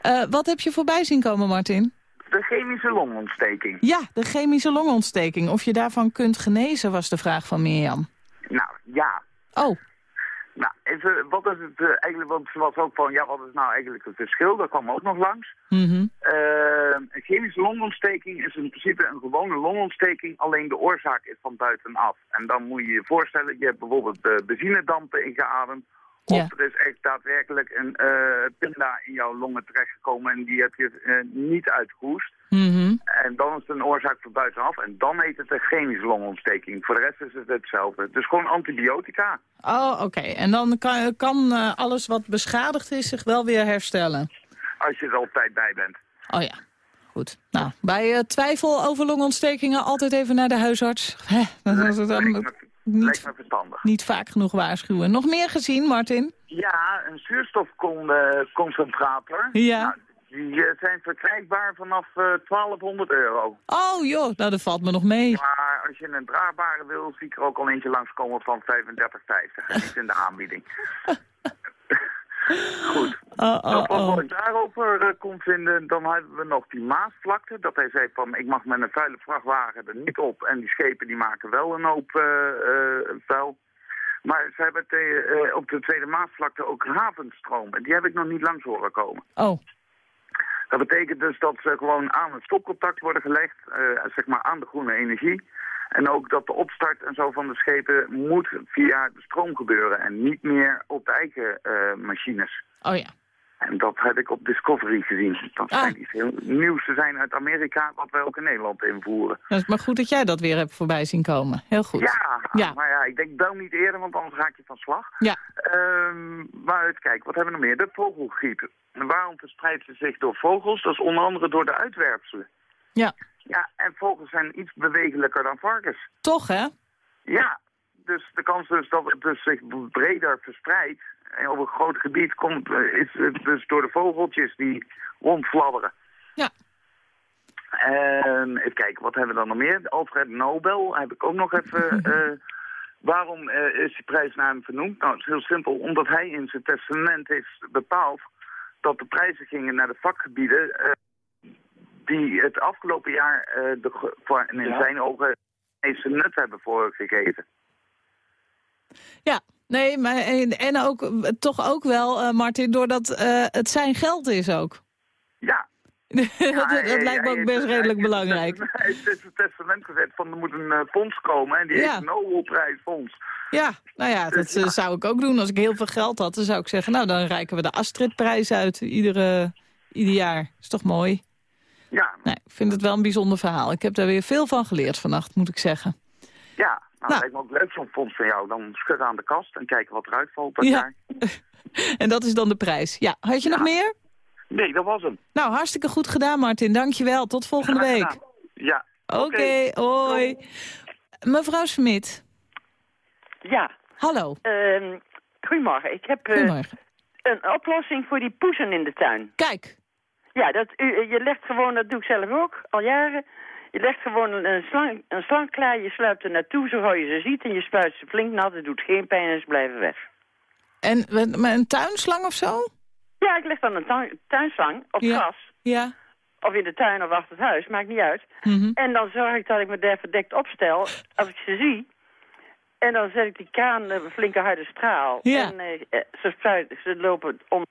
Eh, wat heb je voorbij zien komen, Martin? Degene chemische longontsteking. Ja, de chemische longontsteking. Of je daarvan kunt genezen, was de vraag van Mirjam. Nou, ja. Oh. Nou, even, wat is het uh, eigenlijk, want ze was ook van, ja, wat is nou eigenlijk het verschil? Dat kwam ook nog langs. Mm -hmm. uh, een chemische longontsteking is in principe een gewone longontsteking, alleen de oorzaak is van buitenaf. En dan moet je je voorstellen, je hebt bijvoorbeeld uh, benzinedampen ingeademd, of Ja. er is echt daadwerkelijk een uh, pinda in jouw longen terechtgekomen en die heb je uh, niet uitgehoest. Mhm. En dan is het een oorzaak van buitenaf en dan heet het een chemische longontsteking. Voor de rest is het hetzelfde. Dus gewoon antibiotica. Oh, oké. En dan kan, kan eh, alles wat beschadigd is zich wel weer herstellen. Als je er altijd bij bent. Oh ja, goed. Nou, bij eh, twijfel over longontstekingen altijd even naar de huisarts. Hè, dat het dan niet, niet vaak genoeg waarschuwen. Nog meer gezien, Martin? Ja, een zuurstofconcentrator. Ja. Nou, die eh, zijn verkrijgbaar vanaf eh, 1200 euro. Oh joh, nou dat valt me nog mee. Maar als je een draagbare wil, zie ik er ook al eentje langskomen van 35,50. En die is in de aanbieding. [LAUGHS] Goed. Oh, oh, Dat was oh. wat ik daarover eh, kon vinden. Dan hebben we nog die Maasvlakte. Dat hij zei van, ik mag met een vuile vrachtwagen er niet op. En die schepen die maken wel een hoop eh, eh, vuil. Maar ze hebben te- op de Tweede Maasvlakte ook havenstroom. En die heb ik nog niet langs horen komen. Oh, Dat betekent dus dat ze gewoon aan het stopcontact worden gelegd, zeg maar aan de groene energie. En ook dat de opstart en zo van de schepen moet via de stroom gebeuren en niet meer op de eigen eh, machines. oh ja. En dat heb ik op Discovery gezien. Dat Ah. schijnt iets heel nieuws te zijn uit Amerika, wat wij ook in Nederland invoeren. Dat is maar goed dat jij dat weer hebt voorbij zien komen. Heel goed. Ja, Ja. maar ja, ik denk bel niet eerder, want anders raak je van slag. Ja. Ehm, maar kijken, wat hebben we nog meer? De vogelgriep. En waarom verspreidt ze zich door vogels? Dat is onder andere door de uitwerpselen. Ja. Ja, en vogels zijn iets bewegelijker dan varkens. Toch, hè? Ja, dus de kans dus dat het dus zich breder verspreidt en over een groot gebied komt, eh, is het dus door de vogeltjes die rondfladderen. Ja. En even kijken, wat hebben we dan nog meer? Alfred Nobel heb ik ook nog even... [LAUGHS] eh, waarom eh, is die prijs naar hem vernoemd? Nou, het is heel simpel. Omdat hij in zijn testament heeft bepaald dat de prijzen gingen naar de vakgebieden... eh, die het afgelopen jaar eh, de, voor, in Ja. zijn ogen het meeste nut hebben voorgegeven. Ja, nee, maar en, en ook, toch ook wel, eh, Martin, doordat eh, het zijn geld is ook. Ja. [LAUGHS] dat dat lijkt me ook best redelijk belangrijk. [LAUGHS] Hij heeft zijn testament gezet van er moet een fonds komen en die heeft een Nobelprijsfonds. Ja, nou ja, dat eh, zou ik ook doen. Als ik heel veel geld had, dan zou ik zeggen... nou, dan reiken we de Astridprijs uit iedere, ieder jaar. Is toch mooi? Ja. Nee, ik vind het wel een bijzonder verhaal. Ik heb daar weer veel van geleerd vannacht, moet ik zeggen. Ja, nou, Nou. lijkt me ook leuk zo'n fonds van jou. Dan schudden aan de kast en kijken wat eruit valt dat Ja. [LAUGHS] En dat is dan de prijs. Ja, had je nog meer? Nee, dat was hem. Nou, hartstikke goed gedaan, Martin. Dank je wel. Tot volgende week. Ja. Oké, hoi. Mevrouw Smit. Ja. Hallo. Ehm, goedemorgen. Ik heb eh, Goedemorgen. een oplossing voor die poezen in de tuin. Kijk. Ja, dat, je legt gewoon, dat doe ik zelf ook, al jaren. Je legt gewoon een slang, een slang klaar, je sluipt er naartoe zo gauw je ze ziet... en je spuit ze flink nat, het doet geen pijn en ze blijven weg. En met, een tuinslang of zo? Ja, ik leg dan een tuin, tuinslang op Ja. gras. Ja. Of in de tuin of achter het huis, maakt niet uit. Mhm. En dan zorg ik dat ik me daar verdekt opstel als ik ze zie. En dan zet ik die kraan eh, een flinke harde straal. Ja. En eh, eh, ze, spuiten, ze lopen om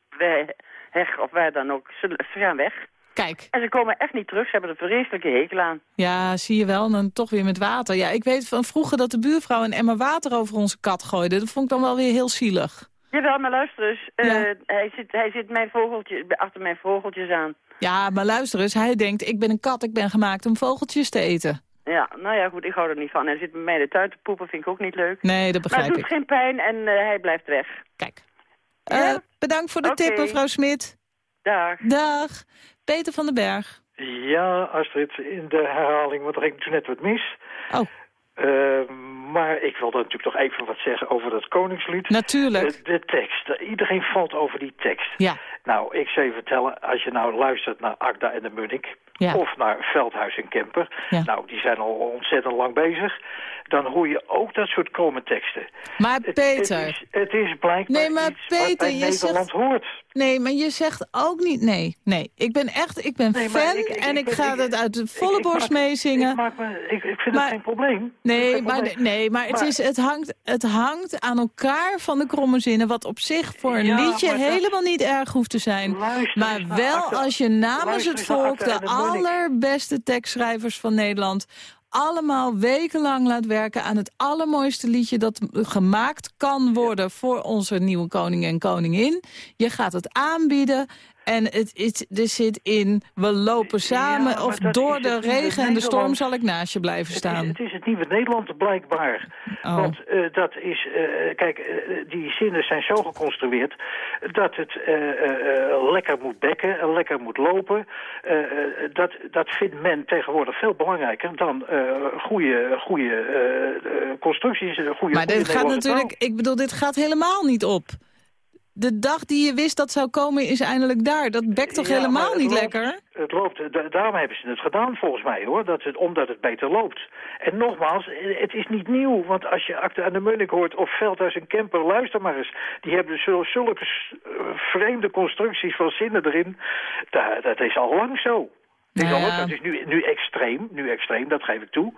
heg of waar dan ook. Ze, ze gaan weg. Kijk. En ze komen echt niet terug. Ze hebben er vreselijke hekel aan. Ja, zie je wel. En dan toch weer met water. Ja, ik weet van vroeger dat de buurvrouw een emmer water over onze kat gooide. Dat vond ik dan wel weer heel zielig. Jawel, maar luister eens. eh, hij, zit, hij zit mijn vogeltjes, achter mijn vogeltjes aan. Ja, maar luister eens. Hij denkt, ik ben een kat, ik ben gemaakt om vogeltjes te eten. Ja, nou ja, goed, ik hou er niet van. Hij zit bij mij de tuin te poepen, vind ik ook niet leuk. Nee, dat maar begrijp het doet ik. geen pijn en eh, hij blijft weg. Kijk. Eh, bedankt voor de tip, mevrouw Smit. Dag. Dag. Peter van den Berg. Ja, Astrid, in de herhaling, want er ging toen net wat mis. Oh. Eh, maar ik wilde natuurlijk toch even wat zeggen over dat Koningslied. Natuurlijk. De, de tekst. Iedereen valt over die tekst. Ja. Nou, ik zou je vertellen, als je nou luistert naar Agda en de Munnik... Ja. of naar Veldhuis en Kemper. Nou, die zijn al ontzettend lang bezig. Dan hoor je ook dat soort kromme teksten. Maar Peter... Het, is, het is blijkbaar Nee, maar iets Peter, je Nederland zegt- hoort. Nee, maar je zegt ook niet... Nee, nee. Ik ben echt... Ik ben Nee, fan ik- ik- en ik ben- ga het uit de volle borst meezingen. Ik, me, ik, ik vind Maar- het geen probleem. Nee, Geen maar, probleem. nee, maar, het, Maar- is, het, hangt, het hangt aan elkaar van de kromme zinnen... wat op zich voor een Ja, liedje dat- helemaal niet erg hoeft te zijn. Maar wel als je namens het volk... De. Allerbeste tekstschrijvers van Nederland... allemaal wekenlang laat werken aan het allermooiste liedje... dat gemaakt kan worden voor onze nieuwe koning en koningin. Je gaat het aanbieden... En het, het, er zit in, we lopen samen, of door de regen en de storm zal ik naast je blijven staan. het is het nieuwe Nederland blijkbaar. Oh. Want eh, dat is, eh, kijk, eh, die zinnen zijn zo geconstrueerd dat het lekker moet bekken, en lekker moet lopen. Dat, dat vindt men tegenwoordig veel belangrijker dan goede, goede constructies, goede Maar goede dit gaat natuurlijk, ik bedoel, dit gaat helemaal niet op. De dag die je wist dat zou komen is eindelijk daar. Dat bekt toch Ja, helemaal niet loopt- lekker? Het loopt, da- daarom hebben ze het gedaan volgens mij hoor, dat het, omdat het beter loopt. En nogmaals, eh, het is niet nieuw, want als je Acte aan de Munnik hoort of Veldhuis en Kemper, luister maar eens. Die hebben zul- zulke s- eh, vreemde constructies van zinnen erin. Da- dat is al lang zo. Nou ja. Dat is nu, nu extreem, nu extreem, dat geef ik toe.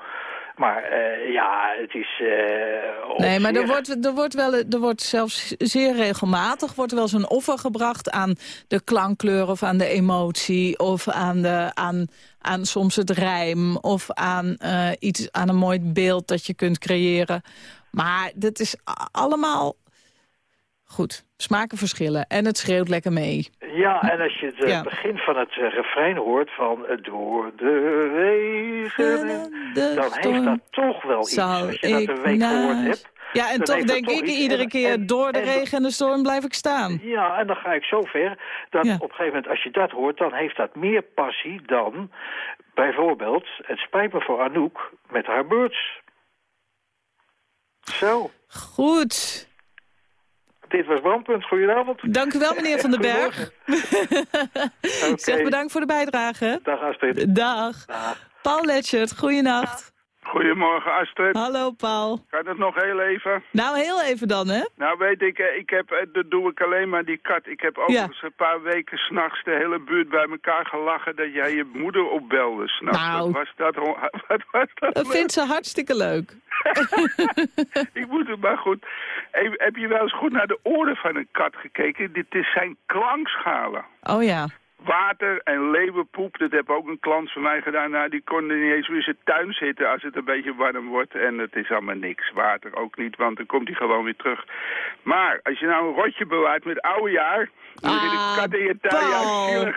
Maar eh, ja, het is... eh, Nee, maar er wordt, er wordt wel, er wordt zelfs zeer regelmatig wordt er wel eens een offer gebracht aan de klankkleur of aan de emotie of aan, de, aan, aan soms het rijm of aan eh, iets aan een mooi beeld dat je kunt creëren. Maar dat is allemaal goed. Smaken verschillen en het schreeuwt lekker mee. Ja, en als je het Ja. begin van het refrein hoort van door de regen, dan heeft dat toch wel iets. Als je dat een week gehoord hebt. Ja, en toch denk ik iets. iedere keer en- door de en- regen en de storm blijf ik staan. Ja, en dan ga ik zo ver dat Ja. op een gegeven moment als je dat hoort, dan heeft dat meer passie dan bijvoorbeeld het spijt me voor Anouk met haar birds. Zo, Goed. dit was Brandpunt. Goedenavond. Dank u wel, meneer Van den [LAUGHS] Berg. [LAUGHS] Zeg bedankt voor de bijdrage. Dag Astrid. Dag. Paul Letchert, goeienacht. Goedemorgen Astrid. Hallo Paul. Kan het nog heel even? Nou, heel even dan, hè? Nou weet ik, eh, ik heb, eh, dat doe ik alleen maar die kat. Ik heb ook Ja. eens een paar weken s'nachts de hele buurt bij elkaar gelachen dat jij je moeder opbelde s'nachts. Nou. Wat was dat? [LAUGHS] Wat was dat? Dat vindt ze hartstikke leuk. [LAUGHS] ik moet het maar goed. Heb, heb je wel eens goed naar de oren van een kat gekeken? Dit is zijn klankschalen. Oh ja. Water en leeuwenpoep, dat heb ook een klant van mij gedaan. Nou, die kon er niet eens in zijn tuin zitten als het een beetje warm wordt. En het is allemaal niks. Water ook niet, want dan komt hij gewoon weer terug. Maar als je nou een rotje bewaart met oude jaar... Dan zit een kat in je tuin.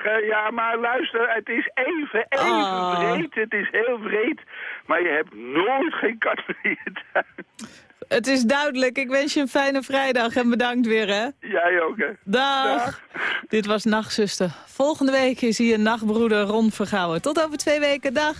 Ja, ja, maar luister, het is even, even Ah. vreed. Het is heel vreed. Maar je hebt nooit geen kat in je tuin. Het is duidelijk. Ik wens je een fijne vrijdag en bedankt weer, hè? Jij ook, hè? Dag. Dit was Nachtzuster. Volgende week is hier nachtbroeder Ron Vergouwen. Tot over twee weken. Dag.